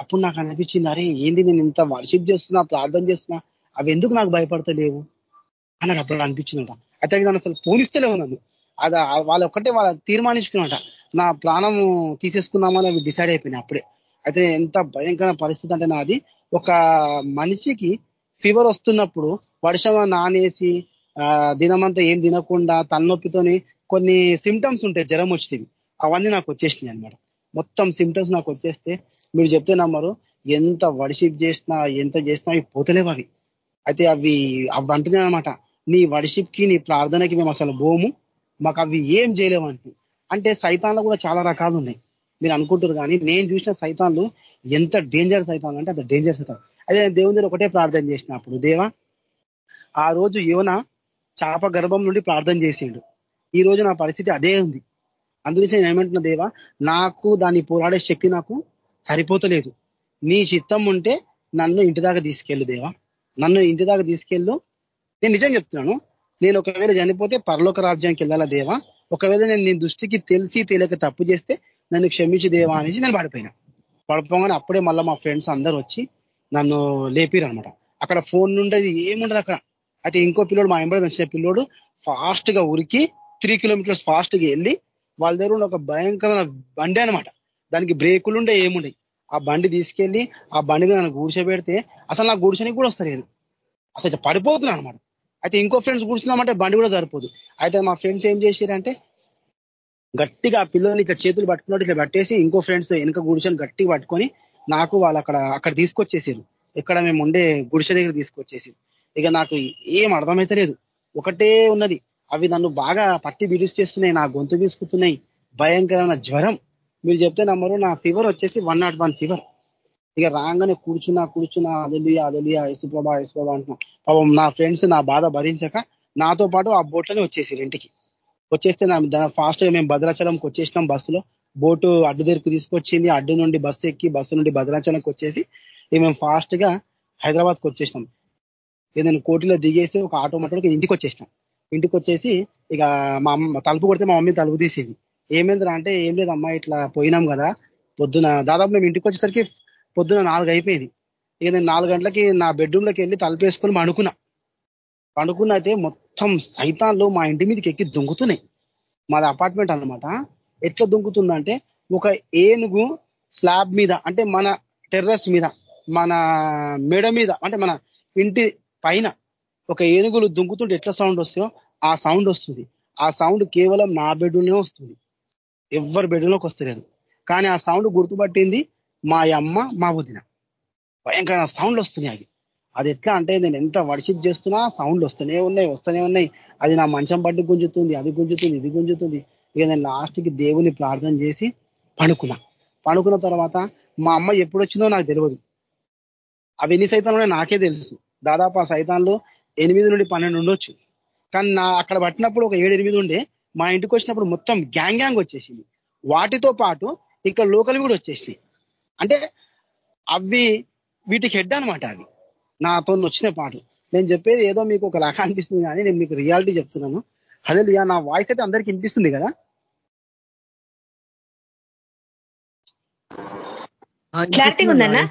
అప్పుడు నాకు అనిపించింది అరే ఏంది నేను ఇంత వర్షిప్ చేస్తున్నా ప్రార్థన చేస్తున్నా అవి ఎందుకు నాకు భయపడతలేవు? అని నాకు అప్పుడు అనిపించిందట. అయితే నన్ను అసలు పోనిస్తలేవు నన్ను. అది వాళ్ళు ఒక్కటే వాళ్ళ తీర్మానించుకున్నట నా ప్రాణం తీసేసుకుందామని అవి డిసైడ్ అయిపోయినాయి అప్పుడే. అయితే ఎంత భయంకర పరిస్థితి అంటే నాది. ఒక మనిషికి ఫీవర్ వస్తున్నప్పుడు వర్షం నానేసి దినమంతా ఏం తినకుండా తలనొప్పితోని కొన్ని సిమ్టమ్స్ ఉంటాయి జ్వరం వచ్చినవి అవన్నీ నాకు వచ్చేసినాయి అనమాట మొత్తం సిమ్టమ్స్ నాకు వచ్చేస్తే మీరు చెప్తే నమ్మరు ఎంత వర్షిప్ చేసినా ఎంత చేసినా అవి పోతలేవు అవి. అయితే అవి అవి అంటున్నాయి అనమాట నీ వర్షిప్కి నీ ప్రార్థనకి మేము అసలు బోము మాకు అవి ఏం చేయలేవు అంటే. అంటే సైతాన్లు కూడా చాలా రకాలు ఉన్నాయి. మీరు అనుకుంటారు కానీ నేను చూసిన సైతాన్లు ఎంత డేంజర్ సైతాన్లు అంటే అంత డేంజర్ సైతాన్లు. అదే దేవుని ఒకటే ప్రార్థన చేసినప్పుడు దేవా ఆ రోజు యోన చాప గర్భం నుండి ప్రార్థన చేసిండు. ఈ రోజు నా పరిస్థితి అదే ఉంది. అందుకే నేను ఏమంటున్నా దేవా నాకు దాన్ని పోరాడే శక్తి నాకు సరిపోతలేదు. నీ చిత్తం ఉంటే నన్ను ఇంటి దాకా తీసుకెళ్ళు దేవా. నన్ను ఇంటి దాకా తీసుకెళ్ళు. నేను నిజం చెప్తున్నాను నేను ఒకవేళ చనిపోతే పరలోక రాజ్యానికి వెళ్ళాలా దేవా? ఒకవేళ నేను నీ దృష్టికి తెలిసి తెలియక తప్పు చేస్తే నన్ను క్షమించి దేవా అనేసి నేను పడిపోయినా. పడిపోగానే అప్పుడే మళ్ళీ మా ఫ్రెండ్స్ అందరూ వచ్చి నన్ను లేపిరు అనమాట అక్కడ ఫోన్ నుండేది ఏముండదు అక్కడ. అయితే ఇంకో పిల్లోడు మా ఎంబడి వచ్చిన పిల్లోడు ఫాస్ట్గా ఉరికి త్రీ కిలోమీటర్స్ ఫాస్ట్గా వెళ్ళి వాళ్ళ దగ్గర ఒక భయంకరమైన బండి అనమాట దానికి బ్రేకులు ఉండే ఏముండే ఆ బండి తీసుకెళ్ళి ఆ బండి నన్ను కూర్చోబెడితే అసలు నాకు కూర్చొని కూడా వస్తలేదు. అసలు పడిపోతున్నాను అనమాట అయితే ఇంకో ఫ్రెండ్స్ కూర్చున్నామంటే బండి కూడా సరిపోదు. అయితే మా ఫ్రెండ్స్ ఏం చేశారంటే గట్టిగా ఆ పిల్లల్ని ఇట్లా చేతులు పట్టుకున్నట్టు ఇట్లా పట్టేసి ఇంకో ఫ్రెండ్స్ వెనుక కూర్చొని గట్టిగా పట్టుకొని నాకు వాళ్ళు అక్కడ అక్కడ తీసుకొచ్చేసారు. ఇక్కడ మేము ఉండే గుడిసె దగ్గర తీసుకొచ్చేసారు. ఇక నాకు ఏం అర్థమైతే లేదు. ఒకటే ఉన్నది. అవి నన్ను బాగా పట్టి చేస్తున్నాయి. నా గొంతు తీసుకుతున్నాయి భయంకరమైన జ్వరం. మీరు చెప్తే నమ్మరు. నా ఫీవర్ వచ్చేసి వన్ నాట్ వన్ ఫీవర్ ఇక రాగానే కూర్చున్నా కూర్చున్నా అదలియా అదలియా యశుప్రభా యశుప్రభ అంటున్నా. పాపం నా ఫ్రెండ్స్ నా బాధ భరించక నాతో పాటు ఆ బోట్లోనే వచ్చేసి ఇంటికి. వచ్చేస్తే ఫాస్ట్గా మేము భద్రాచలంకి వచ్చేసినాం బస్సులో. బోటు అడ్డు దగ్గరకు తీసుకొచ్చింది. అడ్డు నుండి బస్సు ఎక్కి బస్సు నుండి భద్రాచలంకి వచ్చేసి మేము ఫాస్ట్గా హైదరాబాద్కి వచ్చేసినాం. ఏదైనా కోటిలో దిగేసి ఒక ఆటో మాట్లాడుకు ఇంటికి వచ్చేసినాం. ఇంటికి వచ్చేసి ఇక మా అమ్మ తలుపు కొడితే మా మమ్మీ తలుపు తీసేది. ఏమైందిరా అంటే ఏం లేదు ఇట్లా పోయినాం కదా. పొద్దున దాదాపు మేము ఇంటికి వచ్చేసరికి పొద్దున నాలుగు అయిపోయింది. ఇక నేను నాలుగు గంటలకి నా బెడ్రూమ్లోకి వెళ్ళి తలుపేసుకొని పండుకున్నా. పండుకున్న అయితే మొత్తం సైతాన్లు మా ఇంటి మీదకి ఎక్కి దుంకుతున్నాయి మాది అపార్ట్మెంట్ అనమాట ఎట్లా దుంకుతుందంటే ఒక ఏనుగు స్లాబ్ మీద అంటే మన టెర్రస్ మీద మన మెడ మీద అంటే మన ఇంటి పైన ఒక ఏనుగులు దుంకుతుంటే ఎట్లా సౌండ్ వస్తాయో ఆ సౌండ్ వస్తుంది. ఆ సౌండ్ కేవలం నా బెడ్లోనే వస్తుంది. ఎవరి బెడ్లోకి వస్తలేదు. కానీ ఆ సౌండ్ గుర్తుపట్టింది మా అమ్మ మా వదిన. భయంకర సౌండ్ వస్తున్నాయి అవి. అది ఎట్లా అంటే నేను ఎంత వర్షిప్ చేస్తున్నా సౌండ్ వస్తూనే ఉన్నాయి వస్తూనే ఉన్నాయి. అది నా మంచం పట్టి గుంజుతుంది అది గుంజుతుంది ఇది గుంజుతుంది. ఇక నేను లాస్ట్కి దేవుని ప్రార్థన చేసి పడుకున్నా. పడుకున్న తర్వాత మా అమ్మ ఎప్పుడు వచ్చిందో నాకు తెలియదు అవి ఎన్ని సైతాలు నాకే తెలుసు. దాదాపు ఆ సైతాన్లు ఎనిమిది నుండి పన్నెండు ఉండొచ్చు. కానీ నా అక్కడ పట్టినప్పుడు ఒక ఏడు ఎనిమిది ఉండే మా ఇంటికి వచ్చినప్పుడు మొత్తం గ్యాంగ్ గ్యాంగ్ వచ్చేసింది. వాటితో పాటు ఇక్కడ లోకల్ కూడా వచ్చేసినాయి. అంటే అవి వీటికి హెడ్ అనమాట అవి. నాతో వచ్చిన పాటలు నేను చెప్పేది ఏదో మీకు ఒక రకం అనిపిస్తుంది కానీ నేను మీకు రియాలిటీ చెప్తున్నాను. అదే నా వాయిస్ అయితే అందరికీ వినిపిస్తుంది కదా? క్లారిటీ ఉందన్నా?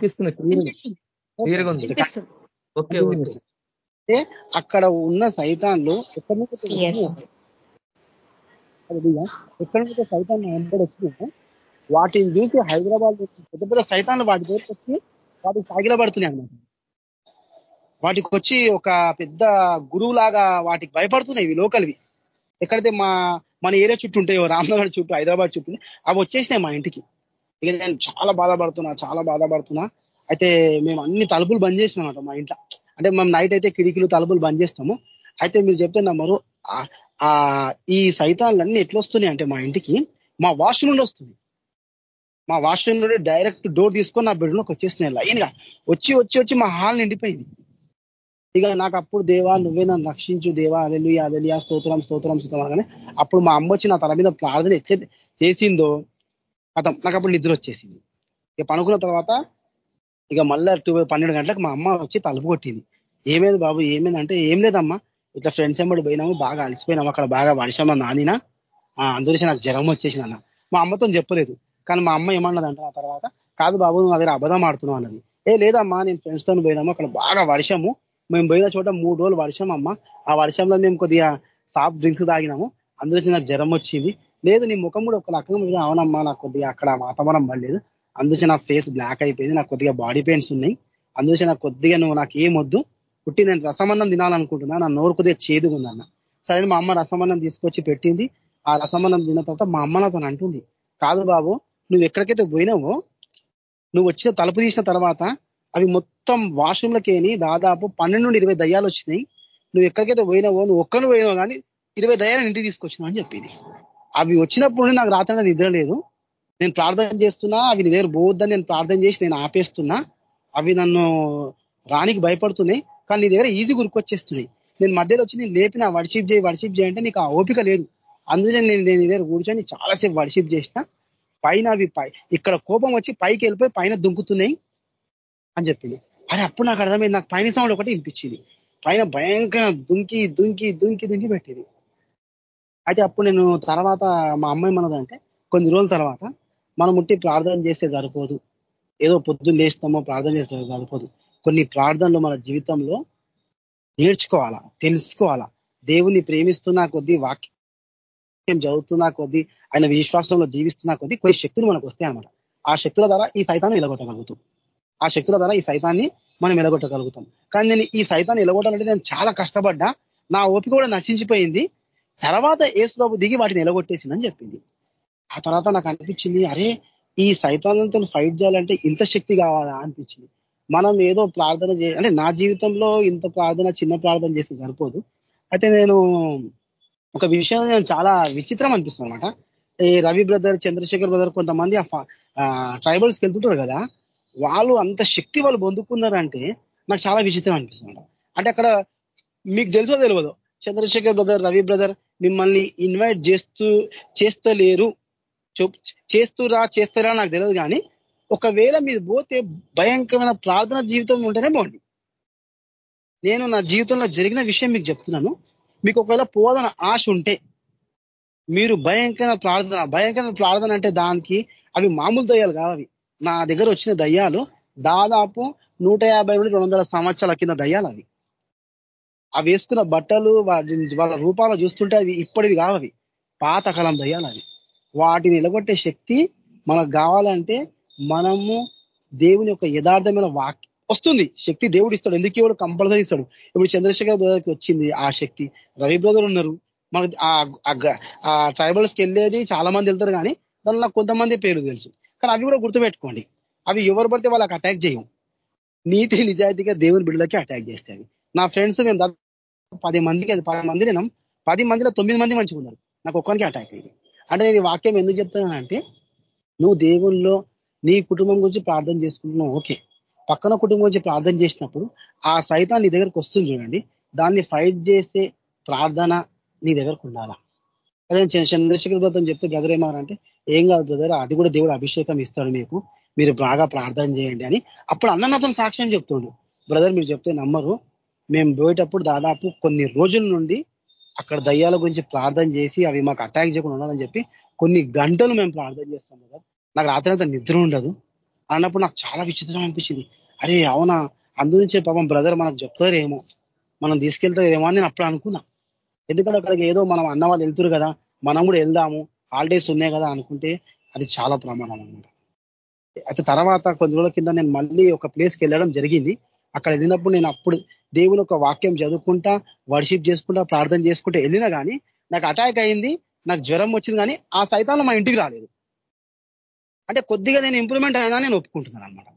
క్లియర్గా ఉంది. Okay okay. అంటే అక్కడ ఉన్న సైతాన్లు ఎక్కడి నుంచి ఎక్కడి నుంచి సైతాన్ని వెంబడి వచ్చినా వాటిని చూసి హైదరాబాద్ పెద్ద పెద్ద సైతాన్లు వాటి దగ్గరికి వచ్చి వాటికి సాగిలబడుతున్నాయి అన్నమాట. వాటికి వచ్చి ఒక పెద్ద గురువు లాగా వాటికి భయపడుతున్నాయి ఇవి లోకల్వి. ఎక్కడైతే మా మన ఏరియా చుట్టూ ఉంటాయో రామనగర్ చుట్టూ హైదరాబాద్ చుట్టూ అవి వచ్చేసినాయి మా ఇంటికి. ఇక నేను చాలా బాధపడుతున్నా చాలా బాధపడుతున్నా. అయితే మేము అన్ని తలుపులు బంద్ చేసినామాట మా ఇంట్లో. అంటే మేము నైట్ అయితే కిటికీలు తలుపులు బంద్ చేస్తాము. అయితే మీరు చెప్తే నమ్మరు ఆ ఈ సైతాన్లన్నీ ఎట్లొస్తున్నాయి అంటే మా ఇంటికి మా వాష్రూమ్ నుండి వస్తుంది మా వాష్రూమ్ నుండి డైరెక్ట్ డోర్ తీసుకొని నా బెడ్లోకి వచ్చేస్తున్నాయి లైన్గా. వచ్చి వచ్చి వచ్చి మా హాల్ నిండిపోయింది. ఇక నాకు అప్పుడు దేవా నువ్వే నన్ను రక్షించు దేవా అదెలు అదెలియా స్తోత్రం స్తోత్రం స్తోత్రం అప్పుడు మా అమ్మ వచ్చి నా తల మీద ప్రార్థన ఎట్లే చేసిందో అతను నాకు అప్పుడు నిద్ర వచ్చేసింది ఇక పనుకున్న తర్వాత ఇక మళ్ళీ టూ పన్నెండు గంటలకు మా అమ్మ వచ్చి తలుపు కొట్టింది. ఏమైంది బాబు? ఏమైంది అంటే ఏం లేదమ్మా. ఇట్లా ఫ్రెండ్స్ ఎంబడి పోయినాము బాగా అలసిపోయినాము. అక్కడ బాగా వర్షం నానినా అందులో నాకు జ్వరం వచ్చేసింది అన్న. మా అమ్మతో చెప్పలేదు. కానీ మా అమ్మ ఏమన్నదంట ఆ తర్వాత కాదు బాబు నువ్వు దగ్గర అబద్ధం ఆడుతున్నావు అన్నది. ఏ లేదమ్మా. నేను ఫ్రెండ్స్తో పోయినాము. అక్కడ బాగా వర్షము. మేము పోయిన చోట మూడు రోజులు వర్షం అమ్మ. ఆ వర్షంలో మేము కొద్దిగా సాఫ్ట్ డ్రింక్స్ తాగినాము. అందులో నాకు జ్వరం వచ్చింది. లేదు నీ ముఖం కూడా ఒక రకంగా అవునమ్మా నాకు కొద్దిగా అక్కడ వాతావరణం పడలేదు. అందుచే నా ఫేస్ బ్లాక్ అయిపోయింది నాకు కొద్దిగా బాడీ పెయిన్స్ ఉన్నాయి. అందుచే నాకు కొద్దిగా నువ్వు నాకు ఏం వద్దు. పుట్టి నేను రసమన్నం తినాలనుకుంటున్నా నా నోరు కొద్దిగా చేదుగా ఉందన్న సరే మా అమ్మ రసమన్నం తీసుకొచ్చి పెట్టింది. ఆ రసమన్నం తిన్న తర్వాత మా అమ్మ నాతో అంటుంది కాదు బాబు నువ్వు ఎక్కడికైతే పోయినావో నువ్వు వచ్చిన తలుపు తీసిన తర్వాత అవి మొత్తం వాష్రూమ్లకేని దాదాపు పన్నెండు నుండి ఇరవై దయ్యాలు వచ్చినాయి. నువ్వు ఎక్కడికైతే పోయినావో నువ్వు ఒక్కరు పోయినావు కానీ ఇరవై దయ్యాలను ఇంటికి తీసుకొచ్చినావు అని చెప్పింది. అవి వచ్చినప్పుడు నాకు రాత్రి నిద్ర లేదు. నేను ప్రార్థన చేస్తున్నా అవి నీ దగ్గర పోవద్దని నేను ప్రార్థన చేసి నేను ఆపేస్తున్నా. అవి నన్ను రానికి భయపడుతున్నాయి కానీ నీ దగ్గర ఈజీ గురికొచ్చేస్తున్నాయి. నేను మధ్యలో వచ్చి నేను లేపిన వర్షిప్ చేయి వర్షిప్ చేయంటే నీకు ఆ ఓపిక లేదు. అందుకే నేను నేను దగ్గర కూర్చొని చాలాసేపు వర్షిప్ చేసిన. పైన అవి పై ఇక్కడ కోపం వచ్చి పైకి వెళ్ళిపోయి పైన దుంకుతున్నాయి అని చెప్పింది. అరే అప్పుడు నాకు అర్థమైంది నాకు పైన సౌండ్ ఒకటి వినిపించింది. పైన భయంకర దుంకి దుంకి దుంకి దుంకి పెట్టింది. అయితే అప్పుడు నేను తర్వాత మా అమ్మాయి మనదంటే కొన్ని రోజుల తర్వాత మనం ముట్టి ప్రార్థన చేస్తే సరిపోదు. ఏదో పొద్దున్న లేస్తామో ప్రార్థన చేస్తే సరిపోదు. కొన్ని ప్రార్థనలు మన జీవితంలో నేర్చుకోవాలా తెలుసుకోవాలా? దేవుని ప్రేమిస్తున్నా కొద్దీ వాక్యం చదువుతున్నా కొద్దీ ఆయన విశ్వాసంలో జీవిస్తున్నా కొద్దీ కొన్ని శక్తులు మనకు వస్తాయి అనమాట ఆ శక్తుల ద్వారా ఈ సైతాన్ని ఎలగొట్టగలుగుతాం ఆ శక్తుల ద్వారా ఈ సైతాన్ని మనం ఎలగొట్టగలుగుతాం కానీ నేను ఈ సైతాన్ని ఎలగొట్టాలంటే నేను చాలా కష్టపడ్డా. నా ఓపిక కూడా నశించిపోయింది. తర్వాత ఏసు దిగి వాటిని ఎలగొట్టేసిందని చెప్పింది. ఆ తర్వాత నాకు అనిపించింది అరే ఈ సైతానంతో ఫైట్ చేయాలంటే ఇంత శక్తి కావాలా అనిపించింది. మనం ఏదో ప్రార్థన చే అంటే నా జీవితంలో ఇంత ప్రార్థన చిన్న ప్రార్థన చేస్తే సరిపోదు. అయితే నేను ఒక విషయం నేను చాలా విచిత్రం అనిపిస్తుంది అనమాట ఈ రవి బ్రదర్ చంద్రశేఖర్ బ్రదర్ కొంతమంది ట్రైబల్స్కి వెళ్తుంటారు కదా వాళ్ళు అంత శక్తి వాళ్ళు పొందుకున్నారంటే నాకు చాలా విచిత్రం అనిపిస్తుంది అంటే అక్కడ మీకు తెలుసో తెలియదు చంద్రశేఖర్ బ్రదర్ రవి బ్రదర్ మిమ్మల్ని ఇన్వైట్ చేస్తూ చేస్తలేరు. చేస్తురా చేస్తారా నాకు తెలియదు కానీ ఒకవేళ మీరు పోతే భయంకరమైన ప్రార్థన జీవితం ఉంటేనే బాగుంది నేను నా జీవితంలో జరిగిన విషయం మీకు చెప్తున్నాను. మీకు ఒకవేళ పోదన ఆశ ఉంటే మీరు భయంకర ప్రార్థన భయంకర ప్రార్థన అంటే దానికి అవి మామూలు దయ్యాలు కావవి నా దగ్గర వచ్చిన దయ్యాలు దాదాపు నూట యాభై నుండి రెండు వందల సంవత్సరాల కింద దయ్యాలు అవి. అవి వేసుకున్న బట్టలు వాళ్ళ రూపాలు చూస్తుంటే అవి ఇప్పటివి కావవి పాతకాలం దయ్యాలు అవి. వాటిని నిలగొట్టే శక్తి మనకు కావాలంటే మనము దేవుని యొక్క యథార్థమైన వాక్య వస్తుంది. శక్తి దేవుడు ఇస్తాడు. ఎందుకు ఇవాడు కంపల్సరీ ఇస్తాడు. ఇప్పుడు చంద్రశేఖర్ బ్రదర్కి వచ్చింది ఆ శక్తి. రవి బ్రదర్ ఉన్నారు. మనకు ఆ ట్రైబల్స్కి వెళ్ళేది చాలా మంది వెళ్తారు కానీ దానిలో కొంతమంది పేరు తెలుసు. కానీ అవి కూడా గుర్తుపెట్టుకోండి. అవి ఎవరు పడితే వాళ్ళకి అటాక్ చేయం. నీతి నిజాయితీగా దేవుని బిడ్డలకి అటాక్ చేస్తాయి నా ఫ్రెండ్స్ మేము పది మందికి పది మంది నేను పది మందిలో తొమ్మిది మంది మంచిగా ఉన్నారు. నాకు ఒక్కరికి అటాక్ అయింది. అంటే నేను వాక్యం ఎందుకు చెప్తున్నానంటే నువ్వు దేవుల్లో నీ కుటుంబం గురించి ప్రార్థన చేసుకుంటున్నావు ఓకే. పక్కన కుటుంబం గురించి ప్రార్థన చేసినప్పుడు ఆ సైతం నీ దగ్గరకు వస్తుంది చూడండి. దాన్ని ఫైట్ చేసే ప్రార్థన నీ దగ్గరకు ఉండాలా? అదే చంద్రశేఖర్ బ్రతం చెప్తే బ్రదర్ ఏమారంటే ఏం కాదు బ్రదర్ అది కూడా దేవుడు అభిషేకం ఇస్తాడు మీకు. మీరు బాగా ప్రార్థన చేయండి అని. అప్పుడు అన్ననాథం సాక్ష్యం చెప్తుండు. బ్రదర్ మీరు చెప్తే నమ్మరు. మేము పోయేటప్పుడు దాదాపు కొన్ని రోజుల నుండి అక్కడ దయ్యాల గురించి ప్రార్థన చేసి అవి మాకు అటాక్ చేయకుండా ఉండాలని చెప్పి కొన్ని గంటలు మేము ప్రార్థన చేస్తాం కదా. నాకు రాత్రి అంతా నిద్ర ఉండదు. అన్నప్పుడు నాకు చాలా విచిత్రం అనిపించింది. అరే అవునా? అందునుంచే పాపం బ్రదర్ మనకు చెప్తారేమో. మనం తీసుకెళ్తారేమో అని నేను అప్పుడు అనుకున్నా. ఎందుకంటే అక్కడికి ఏదో మనం అన్న వాళ్ళు వెళ్తురు కదా మనం కూడా వెళ్దాము. హాలిడేస్ ఉన్నాయి కదా అనుకుంటే అది చాలా ప్రమాదం అనమాట అయితే తర్వాత కొన్ని రోజుల కింద నేను మళ్ళీ ఒక ప్లేస్కి వెళ్ళడం జరిగింది. అక్కడ వెళ్ళినప్పుడు నేను అప్పుడు దేవుని ఒక వాక్యం చదువుకుంటా వర్షిప్ చేసుకుంటా ప్రార్థన చేసుకుంటా వెళ్ళినా కానీ నాకు అటాక్ అయింది నాకు జ్వరం వచ్చింది కానీ ఆ సైతాన్ని మా ఇంటికి రాలేదు. అంటే కొద్దిగా నేను ఇంప్రూవ్మెంట్ అయినా నేను ఒప్పుకుంటున్నాను అనమాట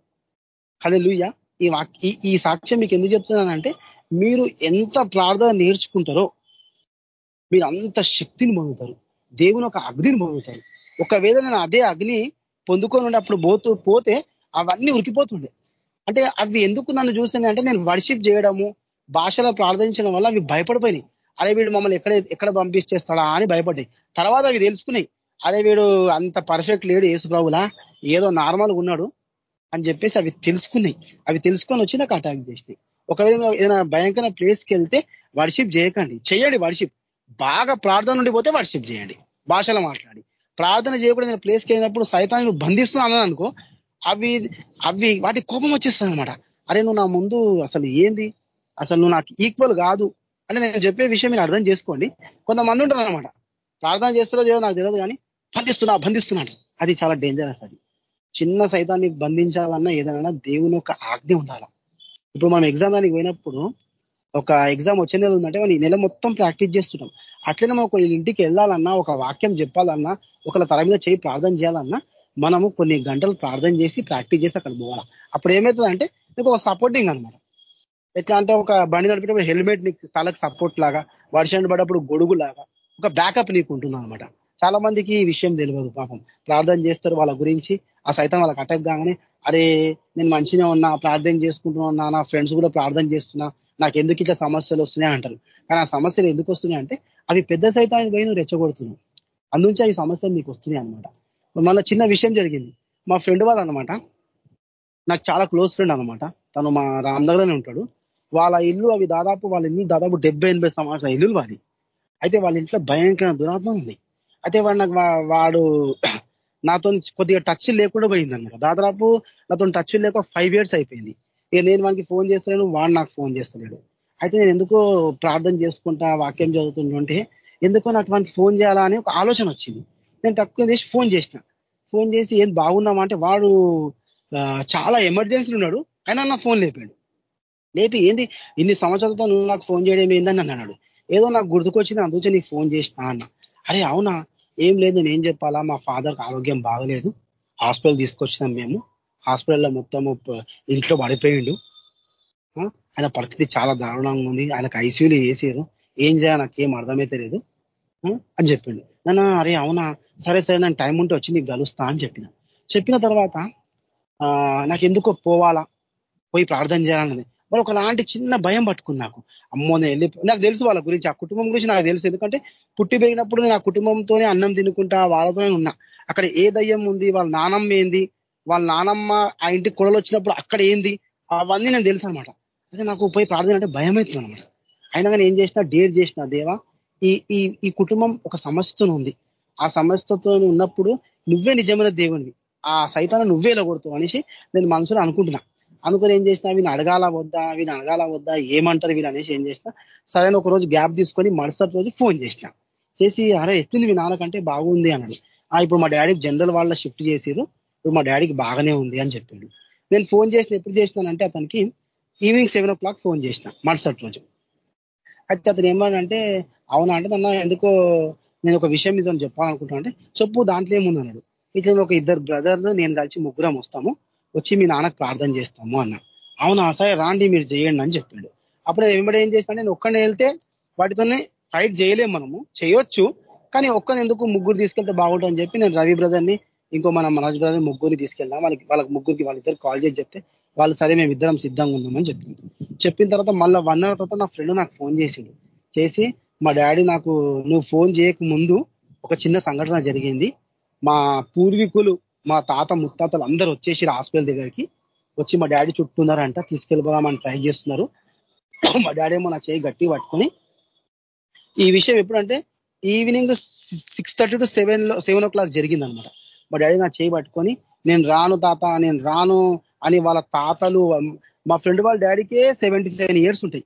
అదే లూయ ఈ వాక్య ఈ సాక్ష్యం మీకు ఎందుకు చెప్తున్నానంటే మీరు ఎంత ప్రార్థన నేర్చుకుంటారో మీరు అంత శక్తిని పొందుతారు దేవుని ఒక అగ్నిని పొందుతారు. ఒకవేళ నేను అదే అగ్ని పొందుకొని అప్పుడు పోతూ పోతే అవన్నీ ఉరికిపోతుండే. అంటే అవి ఎందుకు నన్ను చూస్తున్నాయి అంటే నేను వర్షిప్ చేయడము భాషలో ప్రార్థించడం వల్ల అవి భయపడిపోయినాయి. అరే వీడు మమ్మల్ని ఎక్కడ ఎక్కడ పంపించేస్తాడా అని భయపడ్డాయి. తర్వాత అవి తెలుసుకున్నాయి. అదే వీడు అంత పర్ఫెక్ట్ లేడు యేసు ప్రభులా ఏదో నార్మల్గా ఉన్నాడు అని చెప్పేసి అవి తెలుసుకున్నాయి. అవి తెలుసుకొని వచ్చి నాకు అటాక్ చేసినాయి. ఒకవేళ ఏదైనా భయంకర ప్లేస్కి వెళ్తే వర్షిప్ చేయకండి. చేయండి వర్షిప్ బాగా ప్రార్థన నుండి పోతే వర్షిప్ చేయండి. భాషలో మాట్లాడి. ప్రార్థన చేయకూడదు ప్లేస్కి వెళ్ళినప్పుడు సైతాన్ని బంధిస్తున్నాను అనుకో అవి అవి వాటి కోపం వచ్చేస్తుంది అనమాట అరే నువ్వు నా ముందు అసలు ఏంది? అసలు నువ్వు నాకు ఈక్వల్ కాదు అంటే నేను చెప్పే విషయం మీరు అర్థం చేసుకోండి. కొంతమంది ఉంటారు అనమాట ప్రార్థన చేస్తారో లేదో నాకు తెలియదు కానీ బంధిస్తున్నా బంధిస్తున్నాడు. అది చాలా డేంజరస్ అది. చిన్న సైతాన్ని బంధించాలన్నా ఏదైనా దేవుని ఒక ఆజ్ఞ ఉండాలి? ఇప్పుడు మనం ఎగ్జామ్ దానికి పోయినప్పుడు ఒక ఎగ్జామ్ వచ్చే నెల ఉందంటే మనం ఈ నెల మొత్తం ప్రాక్టీస్ చేస్తుంటాం. అట్లనే మనం ఒక ఇంటికి వెళ్ళాలన్నా ఒక వాక్యం చెప్పాలన్నా ఒకళ్ళ తర మీద చేయి ప్రార్థన చేయాలన్నా మనము కొన్ని గంటలు ప్రార్థన చేసి ప్రాక్టీస్ చేసి అక్కడ పోవాలి. అప్పుడు ఏమవుతుందంటే నీకు ఒక సపోర్టింగ్ అనమాట ఎట్లా అంటే ఒక బండి నడిపేటప్పుడు హెల్మెట్ నీకు తలకు సపోర్ట్ లాగా వర్షం పడేటప్పుడు గొడుగు లాగా ఒక బ్యాకప్ నీకు ఉంటుంది అనమాట చాలా మందికి ఈ విషయం తెలియదు పాపం. ప్రార్థన చేస్తారు వాళ్ళ గురించి ఆ సైతం వాళ్ళకి అటాక్ కాగానే అరే నేను మంచిగా ఉన్నా ప్రార్థన చేసుకుంటున్నా నా ఫ్రెండ్స్ కూడా ప్రార్థన చేస్తున్నా నాకు ఎందుకు ఇట్లా సమస్యలు వస్తున్నాయి అంటారు. కానీ ఆ సమస్యలు ఎందుకు వస్తున్నాయి అంటే అవి పెద్ద సైతానికి పోయి నువ్వు రెచ్చగొడుతున్నావు. అందుంచి ఈ సమస్యలు నీకు వస్తున్నాయి అనమాట మన చిన్న విషయం జరిగింది. మా ఫ్రెండ్ వాళ్ళు అనమాట నాకు చాలా క్లోజ్ ఫ్రెండ్ అనమాట. తను మా రామ్నగర్లోనే ఉంటాడు. వాళ్ళ ఇల్లు అవి దాదాపు వాళ్ళ ఇల్లు దాదాపు డెబ్బై ఎనభై సంవత్సరాల ఇల్లు వాది అయితే వాళ్ళ ఇంట్లో భయంకర దురాత్మ ఉంది. అయితే వాడు నాకు వాడు నాతో కొద్దిగా టచ్ లేకుండా పోయిందనమాట దాదాపు నాతో టచ్ లేక ఫైవ్ ఇయర్స్ అయిపోయింది. ఇక నేను వానికి ఫోన్ చేస్తలేను వాడు నాకు ఫోన్ చేస్తలేడు. అయితే నేను ఎందుకో ప్రార్థన చేసుకుంటా వాక్యం చదువుతుంటుంటే ఎందుకో నాకు వానికి ఫోన్ చేయాలా అని ఒక ఆలోచన వచ్చింది. నేను తక్కువ చేసి ఫోన్ చేసిన. ఫోన్ చేసి ఏం బాగున్నామా అంటే వాడు చాలా ఎమర్జెన్సీలు ఉన్నాడు అయినా నా ఫోన్ లేపాడు. లేపి ఏంది ఇన్ని సంవత్సరాలతో నువ్వు నాకు ఫోన్ చేయడం ఏందని అన్నాడు. ఏదో నాకు గుర్తుకొచ్చింది అందుకే నీకు ఫోన్ చేసిన అన్న. అరే అవునా? ఏం లేదు నేనేం ఏం చెప్పాలా? మా ఫాదర్కి ఆరోగ్యం బాగలేదు. హాస్పిటల్ తీసుకొచ్చినాం మేము. హాస్పిటల్లో మొత్తము ఇంట్లో పడిపోయిండు. ఆయన పరిస్థితి చాలా దారుణంగా ఉంది. ఆయనకు ఐసీయూలు వేసారు. ఏం చేయాలి నాకు ఏం అర్థమైతే లేదు. అని చెప్పిండు. నన్న అరే అవునా? సరే సరే నేను టైం ఉంటే వచ్చి నీకు కలుస్తా అని చెప్పిన. చెప్పిన తర్వాత నాకు ఎందుకో పోవాలా? పోయి ప్రార్థన చేయాలన్నది. మరి ఒకలాంటి చిన్న భయం పట్టుకుంది నాకు. అమ్మో నేను వెళ్ళి నాకు తెలుసు వాళ్ళ గురించి. ఆ కుటుంబం గురించి నాకు తెలుసు. ఎందుకంటే పుట్టి పెరిగినప్పుడు నేను ఆ కుటుంబంతోనే అన్నం తినుకుంటా వాళ్ళతోనే ఉన్నా. అక్కడ ఏ దయ్యం ఉంది? వాళ్ళ నానమ్మ ఏంది? వాళ్ళ నానమ్మ ఆ ఇంటికి కొడలు వచ్చినప్పుడు అక్కడ ఏంది? అవన్నీ నేను తెలుసు అనమాట అయితే నాకు పోయి ప్రార్థన అంటే భయం అవుతుంది అనమాట అయినా కానీ ఏం చేసినా డేట్ చేసిన దేవా ఈ ఈ ఈ కుటుంబం ఒక సమస్యతో ఉంది. ఆ సమస్యతో ఉన్నప్పుడు నువ్వే నిజమైన దేవుని ఆ సైతాన్ని నువ్వే కొడుతావు అనేసి నేను మనసులో అనుకుంటున్నా. అనుకుని ఏం చేసినా వీని అడగాల వద్దా వీని అడగాల వద్దా ఏమంటారు వీళ్ళు అనేసి ఏం చేసినా సరైన ఒక రోజు గ్యాప్ తీసుకొని మరుసటి రోజు ఫోన్ చేసిన. చేసి అరే ఎత్తుంది మీ నాన్నకంటే బాగుంది అన్నాడు. ఇప్పుడు మా డాడీ జనరల్ వాళ్ళ షిఫ్ట్ చేసిరు ఇప్పుడు మా డాడీకి బాగానే ఉంది అని చెప్పాడు. నేను ఫోన్ చేసిన ఎప్పుడు చేసినానంటే అతనికి evening seven o'clock phone చేసిన మరుసటి రోజు. అయితే అతను ఏమన్నాడంటే అవునా అంటే నన్ను ఎందుకో నేను ఒక విషయం మీద చెప్పాలనుకుంటున్నా అంటే చెప్పు దాంట్లో ఏముంది అన్నాడు ఇట్లా ఒక ఇద్దరు బ్రదర్లు నేను కలిసి ముగ్గురం వస్తాము. వచ్చి మీ నాన్నకు ప్రార్థన చేస్తాము అన్నాడు. అవునా సరే రాండి మీరు చేయండి అని చెప్పాడు. అప్పుడు వెంబడి ఏం చేసినా నేను ఒక్కడిని వెళ్తే వాటితోనే ఫైట్ చేయలేము మనము. చేయొచ్చు కానీ ఒక్కని ఎందుకు ముగ్గురు తీసుకెళ్తే బాగుంటుందని చెప్పి నేను రవి బ్రదర్ని ఇంకో మన మనోజ్ బ్రదర్ ముగ్గురిని తీసుకెళ్దాం. వాళ్ళకి వాళ్ళకి ముగ్గురికి వాళ్ళిద్దరు కాల్ చేసి చెప్తే వాళ్ళు సరే మేము ఇద్దరం సిద్ధంగా ఉన్నామని చెప్పింది. చెప్పిన తర్వాత మళ్ళీ వన్ అవర్ తర్వాత నా ఫ్రెండ్ నాకు ఫోన్ చేసిండు. చేసి మా డాడీ నాకు నువ్వు ఫోన్ చేయక ముందు ఒక చిన్న సంఘటన జరిగింది. మా పూర్వీకులు మా తాత ముత్తాతలు అందరూ వచ్చేసి హాస్పిటల్ దగ్గరికి వచ్చి మా డాడీ చుట్టున్నారంట తీసుకెళ్ళిపోదామని ట్రై చేస్తున్నారు. మా డాడీ ఏమో నా చేయి గట్టి పట్టుకొని ఈ విషయం ఎప్పుడంటే ఈవినింగ్ సిక్స్ థర్టీ టు సెవెన్లో సెవెన్ ఓ క్లాక్ జరిగింది అనమాట మా డాడీ నా చేయి పట్టుకొని నేను రాను తాత నేను రాను అని వాళ్ళ తాతలు మా ఫ్రెండ్ వాళ్ళ డాడీకే సెవెంటీ సెవెన్ ఇయర్స్ ఉంటాయి.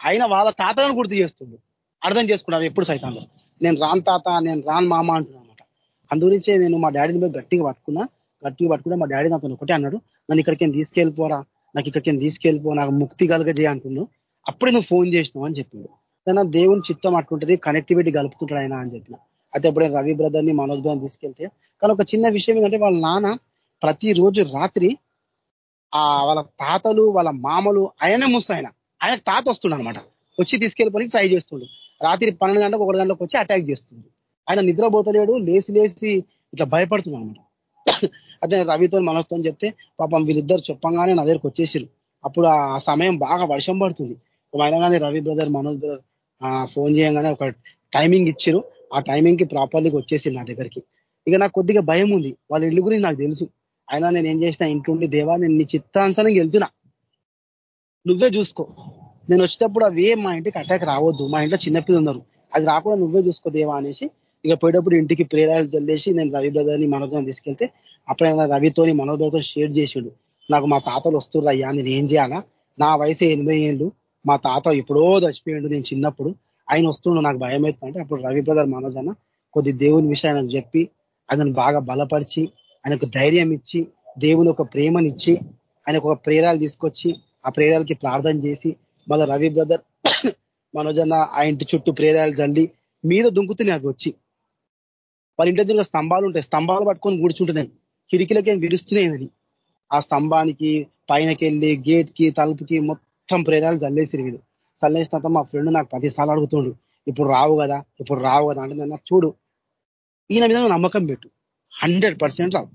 అయినా వాళ్ళ తాతలను గుర్తు చేస్తుండు. అర్థం చేసుకున్నావు ఎప్పుడు సైతంలో నేను రాను తాత నేను రాను మామ అంటున్నా అనమాట అందుగురించే నేను మా డాడీని పోయి గట్టిగా పట్టుకున్నా గట్టిగా పట్టుకున్నా మా డాడీ నాతో ఒకటే అన్నాడు నన్ను ఇక్కడికి తీసుకెళ్ళిపోరా నాకు ఇక్కడికి తీసుకెళ్ళిపో నాకు ముక్తి కలగజే అంటున్నావు అప్పుడే నువ్వు ఫోన్ చేసినావు అని చెప్పిండు. కానీ దేవుని చిత్తం అట్టుంటది కనెక్టివిటీ కలుపుతుంటాడు ఆయన అని చెప్పిన. అయితే ఎప్పుడే రవి బ్రదర్ని మనోజ్ బ్రదర్ తీసుకెళ్తే కానీ ఒక చిన్న విషయం ఏంటంటే వాళ్ళ నాన్న ప్రతిరోజు రాత్రి ఆ వాళ్ళ తాతలు వాళ్ళ మామలు ఆయనే ముస్తాయన ఆయన తాత వస్తుండ అనమాట వచ్చి తీసుకెళ్ళిపోయి ట్రై చేస్తుండు. రాత్రి పన్నెండు గంటలకు ఒకటి గంటలకు వచ్చి అటాక్ చేస్తుంది. ఆయన నిద్రపోతలేడు లేచి లేచి ఇట్లా భయపడుతుంది అనమాట అదే రవితో మనోజ్తో చెప్తే పాపం వీళ్ళిద్దరు చెప్పంగానే నా దగ్గరకు వచ్చేసారు అప్పుడు ఆ సమయం బాగా వర్షం పడుతుంది. అయినగానే Ravi brother Manoj brother phone చేయగానే ఒక టైమింగ్ ఇచ్చారు ఆ టైమింగ్కి ప్రాపర్లీగా వచ్చేసి నా దగ్గరికి. ఇక నాకు కొద్దిగా భయం ఉంది. వాళ్ళ ఇల్లు గురించి నాకు తెలుసు. అయినా నేను ఏం చేసిన ఇంట్లో దేవా నేను నీ చిత్తాంతరంగా వెళ్తున్నా. నువ్వే చూసుకో. నేను వచ్చేటప్పుడు అవి మా ఇంటికి అటాక్ రావద్దు. మా ఇంట్లో చిన్నపిల్లలు ఉన్నారు. అది రాకుండా నువ్వే చూసుకో దేవా అనేసి ఇక పోయేటప్పుడు ఇంటికి ప్రేరాలు చల్లేసి నేను రవి బ్రదర్ని మనోజ్ని తీసుకెళ్తే అప్పుడైనా రవితోని మనోజ్తో షేర్ చేసాడు. నాకు మా తాతలు వస్తున్నారు అయ్యా నేను ఏం చేయాలా? నా వయసు ఎనభై ఏళ్ళు. మా తాత ఎప్పుడో చచ్చిపోయాడు నేను చిన్నప్పుడు. ఆయన వస్తుండు నాకు భయం అవుతుందంటే అప్పుడు రవి బ్రదర్ మనోజ్ అన్న కొద్ది దేవుని విషయాన్ని చెప్పి అతను బాగా బలపరిచి ఆయనకు ధైర్యం ఇచ్చి దేవుని ఒక ప్రేమనిచ్చి ఆయనకు ఒక ప్రేరాలు తీసుకొచ్చి ఆ ప్రేరాలకి ప్రార్థన చేసి మళ్ళీ రవి బ్రదర్ మనోజన్న ఆ ఇంటి చుట్టూ ప్రేరాలు చల్లి మీద దుంకుతున్నాయి అవి వచ్చి. వాళ్ళ ఇంటి దగ్గర స్తంభాలు ఉంటాయి. స్తంభాలు పట్టుకొని కూర్చుంటున్నాయి కిటికీలకి విడుస్తున్నాయి ఆ స్తంభానికి పైనకెళ్ళి గేట్కి తలుపుకి మొత్తం ప్రేరాలు చల్లేసి వీడు చల్లేసిన తర్వాత మా ఫ్రెండ్ నాకు పదిసార్లు అడుగుతుండు. ఇప్పుడు రావు కదా ఇప్పుడు రావు కదా అంటే నాకు చూడు ఈయన మీద నమ్మకం పెట్టు. హండ్రెడ్ పర్సెంట్ రావు.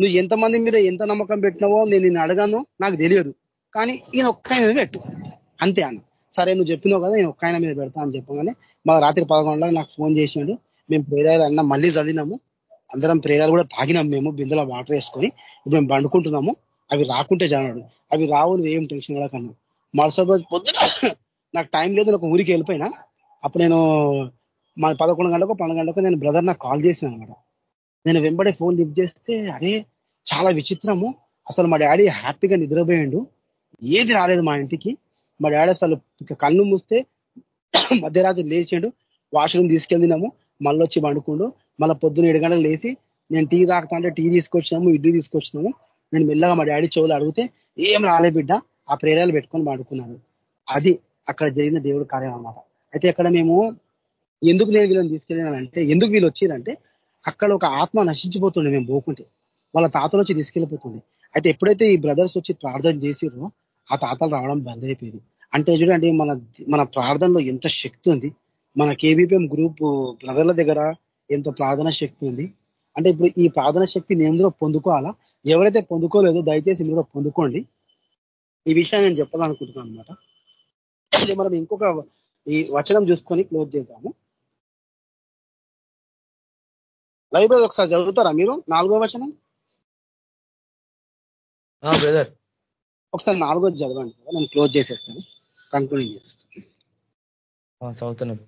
నువ్వు ఎంతమంది మీద ఎంత నమ్మకం పెట్టినావో నేను నిన్ను అడగాను నాకు తెలియదు. కానీ ఈయన ఒక్క పెట్టు. అంతే అన్న. సరే నువ్వు చెప్పినావు కదా నేను ఒక్క ఆయన మీద పెడతా అని చెప్పగానే మా రాత్రి పదకొండులో నాకు ఫోన్ చేసినాడు మేము ప్రేరాలు అన్న మళ్ళీ చదివినాము. అందరం ప్రేరాలు కూడా తాగినాం మేము బిందెలో వాటర్ వేసుకొని. ఇప్పుడు మేము బండుకుంటున్నాము అవి రాకుంటే జానాడు అవి రావు ఏం టెన్షన్ కూడా కన్నా మరుసటి రోజు పొద్దున నాకు టైం లేదు ఒక ఊరికి వెళ్ళిపోయినా. అప్పుడు నేను మా పదకొండు గంటలకు పన్నెండు గంటలకు నేను బ్రదర్ నాకు కాల్ చేసిన అనమాట నేను వెంబడే ఫోన్ లిఫ్ట్ చేస్తే అరే చాలా విచిత్రము. అసలు మా డాడీ హ్యాపీగా నిద్రపోయాడు. ఏది రాలేదు మా ఇంటికి. మా డాడీ అసలు కళ్ళు మూస్తే మధ్యరాత్రి లేచాడు వాష్రూమ్ తీసుకెళ్ళినాము మళ్ళీ వచ్చి పండుకుండు మళ్ళీ పొద్దున్న ఏడు గంటలు లేచి నేను టీ తాకుతా అంటే టీ తీసుకొచ్చినాము ఇడ్లీ తీసుకొచ్చినాము. నేను మెల్లగా మా డాడీ చెవులు అడిగితే ఏం రాలే బిడ్డ ఆ ప్రేరాలు పెట్టుకొని పండుకున్నాను అది అక్కడ జరిగిన దేవుడు కార్యం అన్నమాట. అయితే అక్కడ మేము ఎందుకు నేను వీళ్ళని తీసుకెళ్ళినానంటే ఎందుకు వీళ్ళు వచ్చిరంటే అక్కడ ఒక ఆత్మ నశించిపోతుండే మేము పోకుంటే. వాళ్ళ తాతలు వచ్చి తీసుకెళ్ళిపోతుంది అయితే ఎప్పుడైతే ఈ బ్రదర్స్ వచ్చి ప్రార్థన చేసిరో ఆ తాతలు రావడం బంద్ అయిపోయింది. అంటే చూడండి మన మన ప్రార్థనలో ఎంత శక్తి ఉంది. మన కేబీపీఎం గ్రూప్ బ్రదర్ల దగ్గర ఎంత ప్రార్థన శక్తి ఉంది. అంటే ఇప్పుడు ఈ ప్రార్థన శక్తి నేను ఎందులో పొందుకోవాలా? ఎవరైతే పొందుకోలేదో దయచేసి మీరు పొందుకోండి. ఈ విషయాన్ని నేను చెప్పాలనుకుంటున్నాను అనమాట మనం ఇంకొక ఈ వచనం చూసుకొని క్లోజ్ చేద్దాము. లైవ్ ఒకసారి చదువుతారా మీరు? నాలుగో వచనం? బ్రదర్. ఒకసారి నాలుగో చదవండి. నేను క్లోజ్ చేసేస్తాను. కంక్లూడింగ్ చేసేస్తాను చదువుతున్నాను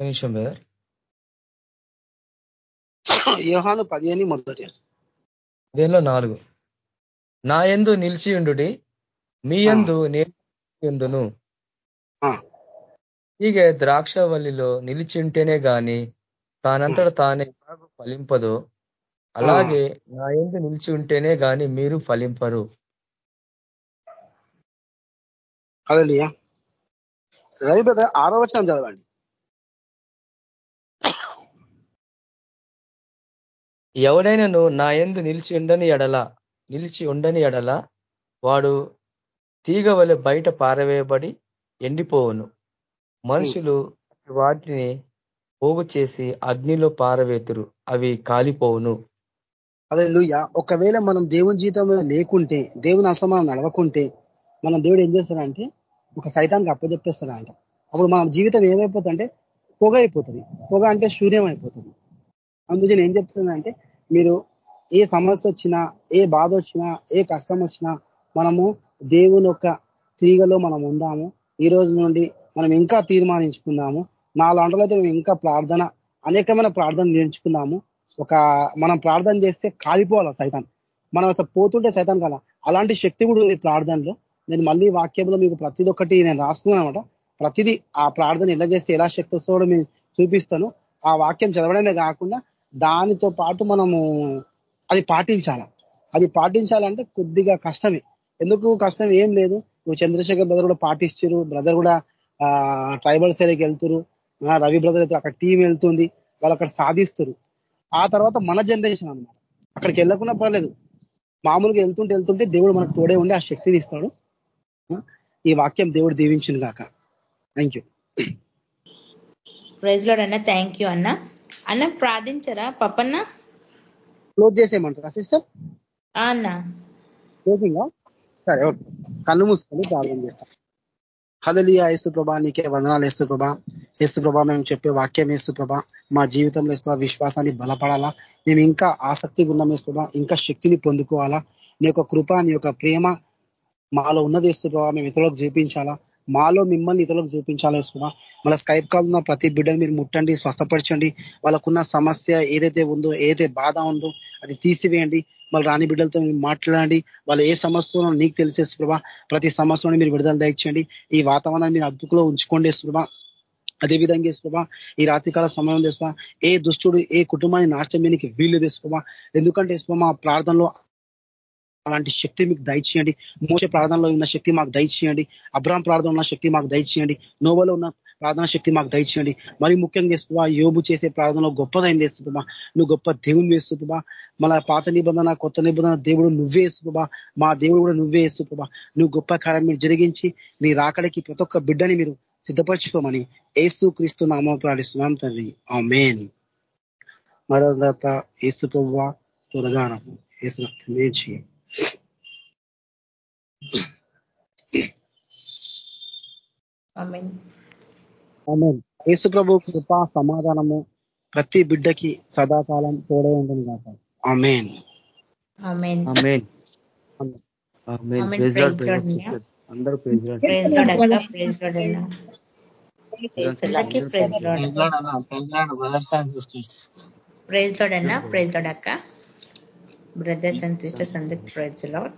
నిమిషం బ్రదర్. యోహాను పదిహేను మొదటి దేనిలో నాలుగు. నా ఎందు నిలిచి ఉండు మీ ఎందు నేను ఎందును హీగే ద్రాక్షవల్లిలో నిలిచింటేనే గాని తానంతట తానే ఫలింపదో. అలాగే నా ఎందు నిలిచి ఉంటేనే గాని మీరు ఫలింపరు. అదే రవి బ్రదర్ ఆరో వచనం చదవండి. ఎవడైనను నా ఎందు నిలిచి ఉండని ఎడల నిలిచి ఉండని ఎడల వాడు తీగ వలె బయట పారవేయబడి ఎండిపోవును. మనుషులు వాటిని పోగు చేసి అగ్నిలో పారవేతురు అవి కాలిపోవును. అదే లూయ ఒకవేళ మనం దేవుని జీవితంలో లేకుంటే దేవుని అసలు మనం నడవకుంటే మన దేవుడు ఏం చేస్తాడంటే ఒక సైతానికి అప్పచెప్పేస్తాడంట అప్పుడు మన జీవితం ఏమైపోతుందంటే పొగ అయిపోతుంది. పొగ అంటే శూన్యం అయిపోతుంది. అందుకని ఏం చెప్తుందంటే మీరు ఏ సమస్య వచ్చినా ఏ బాధ వచ్చినా ఏ కష్టం వచ్చినా మనము దేవుని యొక్క తీగలో మనం ఉందాము. ఈ రోజు నుండి మనం ఇంకా తీర్మానించుకుందాము. నాలుగు అయితే మేము ఇంకా ప్రార్థన అనేకమైన ప్రార్థన నేర్చుకుందాము. ఒక మనం ప్రార్థన చేస్తే కాలిపోవాలి సైతాన్? మనం అసలు పోతుంటే సైతాన్ కదా అలాంటి శక్తి కూడా ఉంది ప్రార్థనలో. నేను మళ్ళీ వాక్యంలో మీకు ప్రతిది ఒక్కటి నేను రాసుకున్నాను అనమాట ప్రతిదీ ఆ ప్రార్థన ఎలా చేస్తే ఎలా శక్తి వస్తుందో మేము చూపిస్తాను. ఆ వాక్యం చదవడమే కాకుండా దానితో పాటు మనము అది పాటించాల? అది పాటించాలంటే కొద్దిగా కష్టమే. ఎందుకు కష్టం? ఏం లేదు. ఇప్పుడు చంద్రశేఖర్ బ్రదర్ కూడా పాటిస్తారు. బ్రదర్ కూడా ట్రైబల్స్ సైడ్కి వెళ్తురు. రవి బ్రదర్ అయితే అక్కడ టీం వెళ్తుంది. వాళ్ళు అక్కడ సాధిస్తారు. ఆ తర్వాత మన జనరేషన్ అనమాట అక్కడికి వెళ్ళకుండా పర్లేదు. మామూలుగా వెళ్తుంటే వెళ్తుంటే దేవుడు మనకు తోడే ఉండి ఆ శక్తిని ఇస్తాడు. ఈ వాక్యం దేవుడు దీవించింది కాక థ్యాంక్ యూ ప్రైజ్ లోడ్ అన్న థ్యాంక్ యూ అన్న. అన్న ప్రార్థించరా? పప్పన్న? క్లోజ్ చేసేయమంటారా సిస్టర్ అన్న. క్లోజింగ్ సరే ఓకే. కళ్ళు మూసుకొని ప్రార్థన చేస్తాం. హదలియా యేసు ప్రభా నీకే వందనాలు యేసు ప్రభా యేసు ప్రభా మేము చెప్పే వాక్యం యేసు ప్రభా మా జీవితంలో యేసు విశ్వాసాన్ని బలపడాలా? మేము ఇంకా ఆసక్తిగా ఉన్నాం యేసు ప్రభా ఇంకా శక్తిని పొందుకోవాలా? నీ యొక్క కృప నీ యొక్క ప్రేమ మాలో ఉన్నది యేసు ప్రభా మేము ఇతరులకు చూపించాలా? మాలో మిమ్మల్ని ఇతరులకు చూపించాలా యేసు మళ్ళీ స్కైప్ కాల్ ఉన్న ప్రతి బిడ్డను మీరు ముట్టండి స్వస్థపరచండి. వాళ్ళకున్న సమస్య ఏదైతే ఉందో ఏదైతే బాధ ఉందో అది తీసివేయండి. మళ్ళీ రాని బిడ్డలతో మాట్లాడండి. వాళ్ళు ఏ సమస్యలో నీకు తెలిసే ప్రభా ప్రతి సమస్యలో మీరు విడుదల దయచేయండి. ఈ వాతావరణాన్ని మీరు అదుపులో ఉంచుకోండి ప్రభా అదేవిధంగా వేసుకోవా ఈ రాత్రికాల సమయం తెస్తా ఏ దుష్టుడు ఏ కుటుంబాన్ని నాశనం మీకు వీలు వేసుకోవా ఎందుకంటే మా ప్రార్థనలో అలాంటి శక్తి మీకు దయచేయండి. మోస ప్రార్థనలో ఉన్న శక్తి మాకు దయచేయండి. అబ్రామ్ ప్రార్థన ఉన్న శక్తి మాకు దయచేయండి. నోవలో ఉన్న ప్రార్థన శక్తి మాకు దయచేయండి. మరి ముఖ్యంగా చేస్తున్నా యోబు చేసే ప్రార్థనలో గొప్పదైంది వేస్తుమా నువ్వు గొప్ప దేవుని వేస్తున్నా మన పాత నిబంధన కొత్త నిబంధన దేవుడు నువ్వే వేస్తుమా మా దేవుడు కూడా నువ్వే వేస్తున్నా నువ్వు గొప్ప కార్యం మీరు జరిగించి నీ రాకడికి ప్రతి ఒక్క బిడ్డని మీరు సిద్ధపరచుకోమని ఏసు క్రీస్తు నామో ప్రాణిస్తున్నాం తండ్రి. ఆ మేన్ మరొక ఏసు ప్రభు త్వరగా ఏసు రక్తమే యేసు ప్రభు కృప సమాధానము ప్రతి బిడ్డకి సదాకాలం తోడే ఉంటుంది కాక ఆమెన్. అందరూ ప్రైజ్ లోడ్ అన్న. ప్రైజ్ లోడ్ అక్క. బ్రదర్స్ అండ్ సిస్టర్స్ అందరికి ప్రైజ్ లాడ్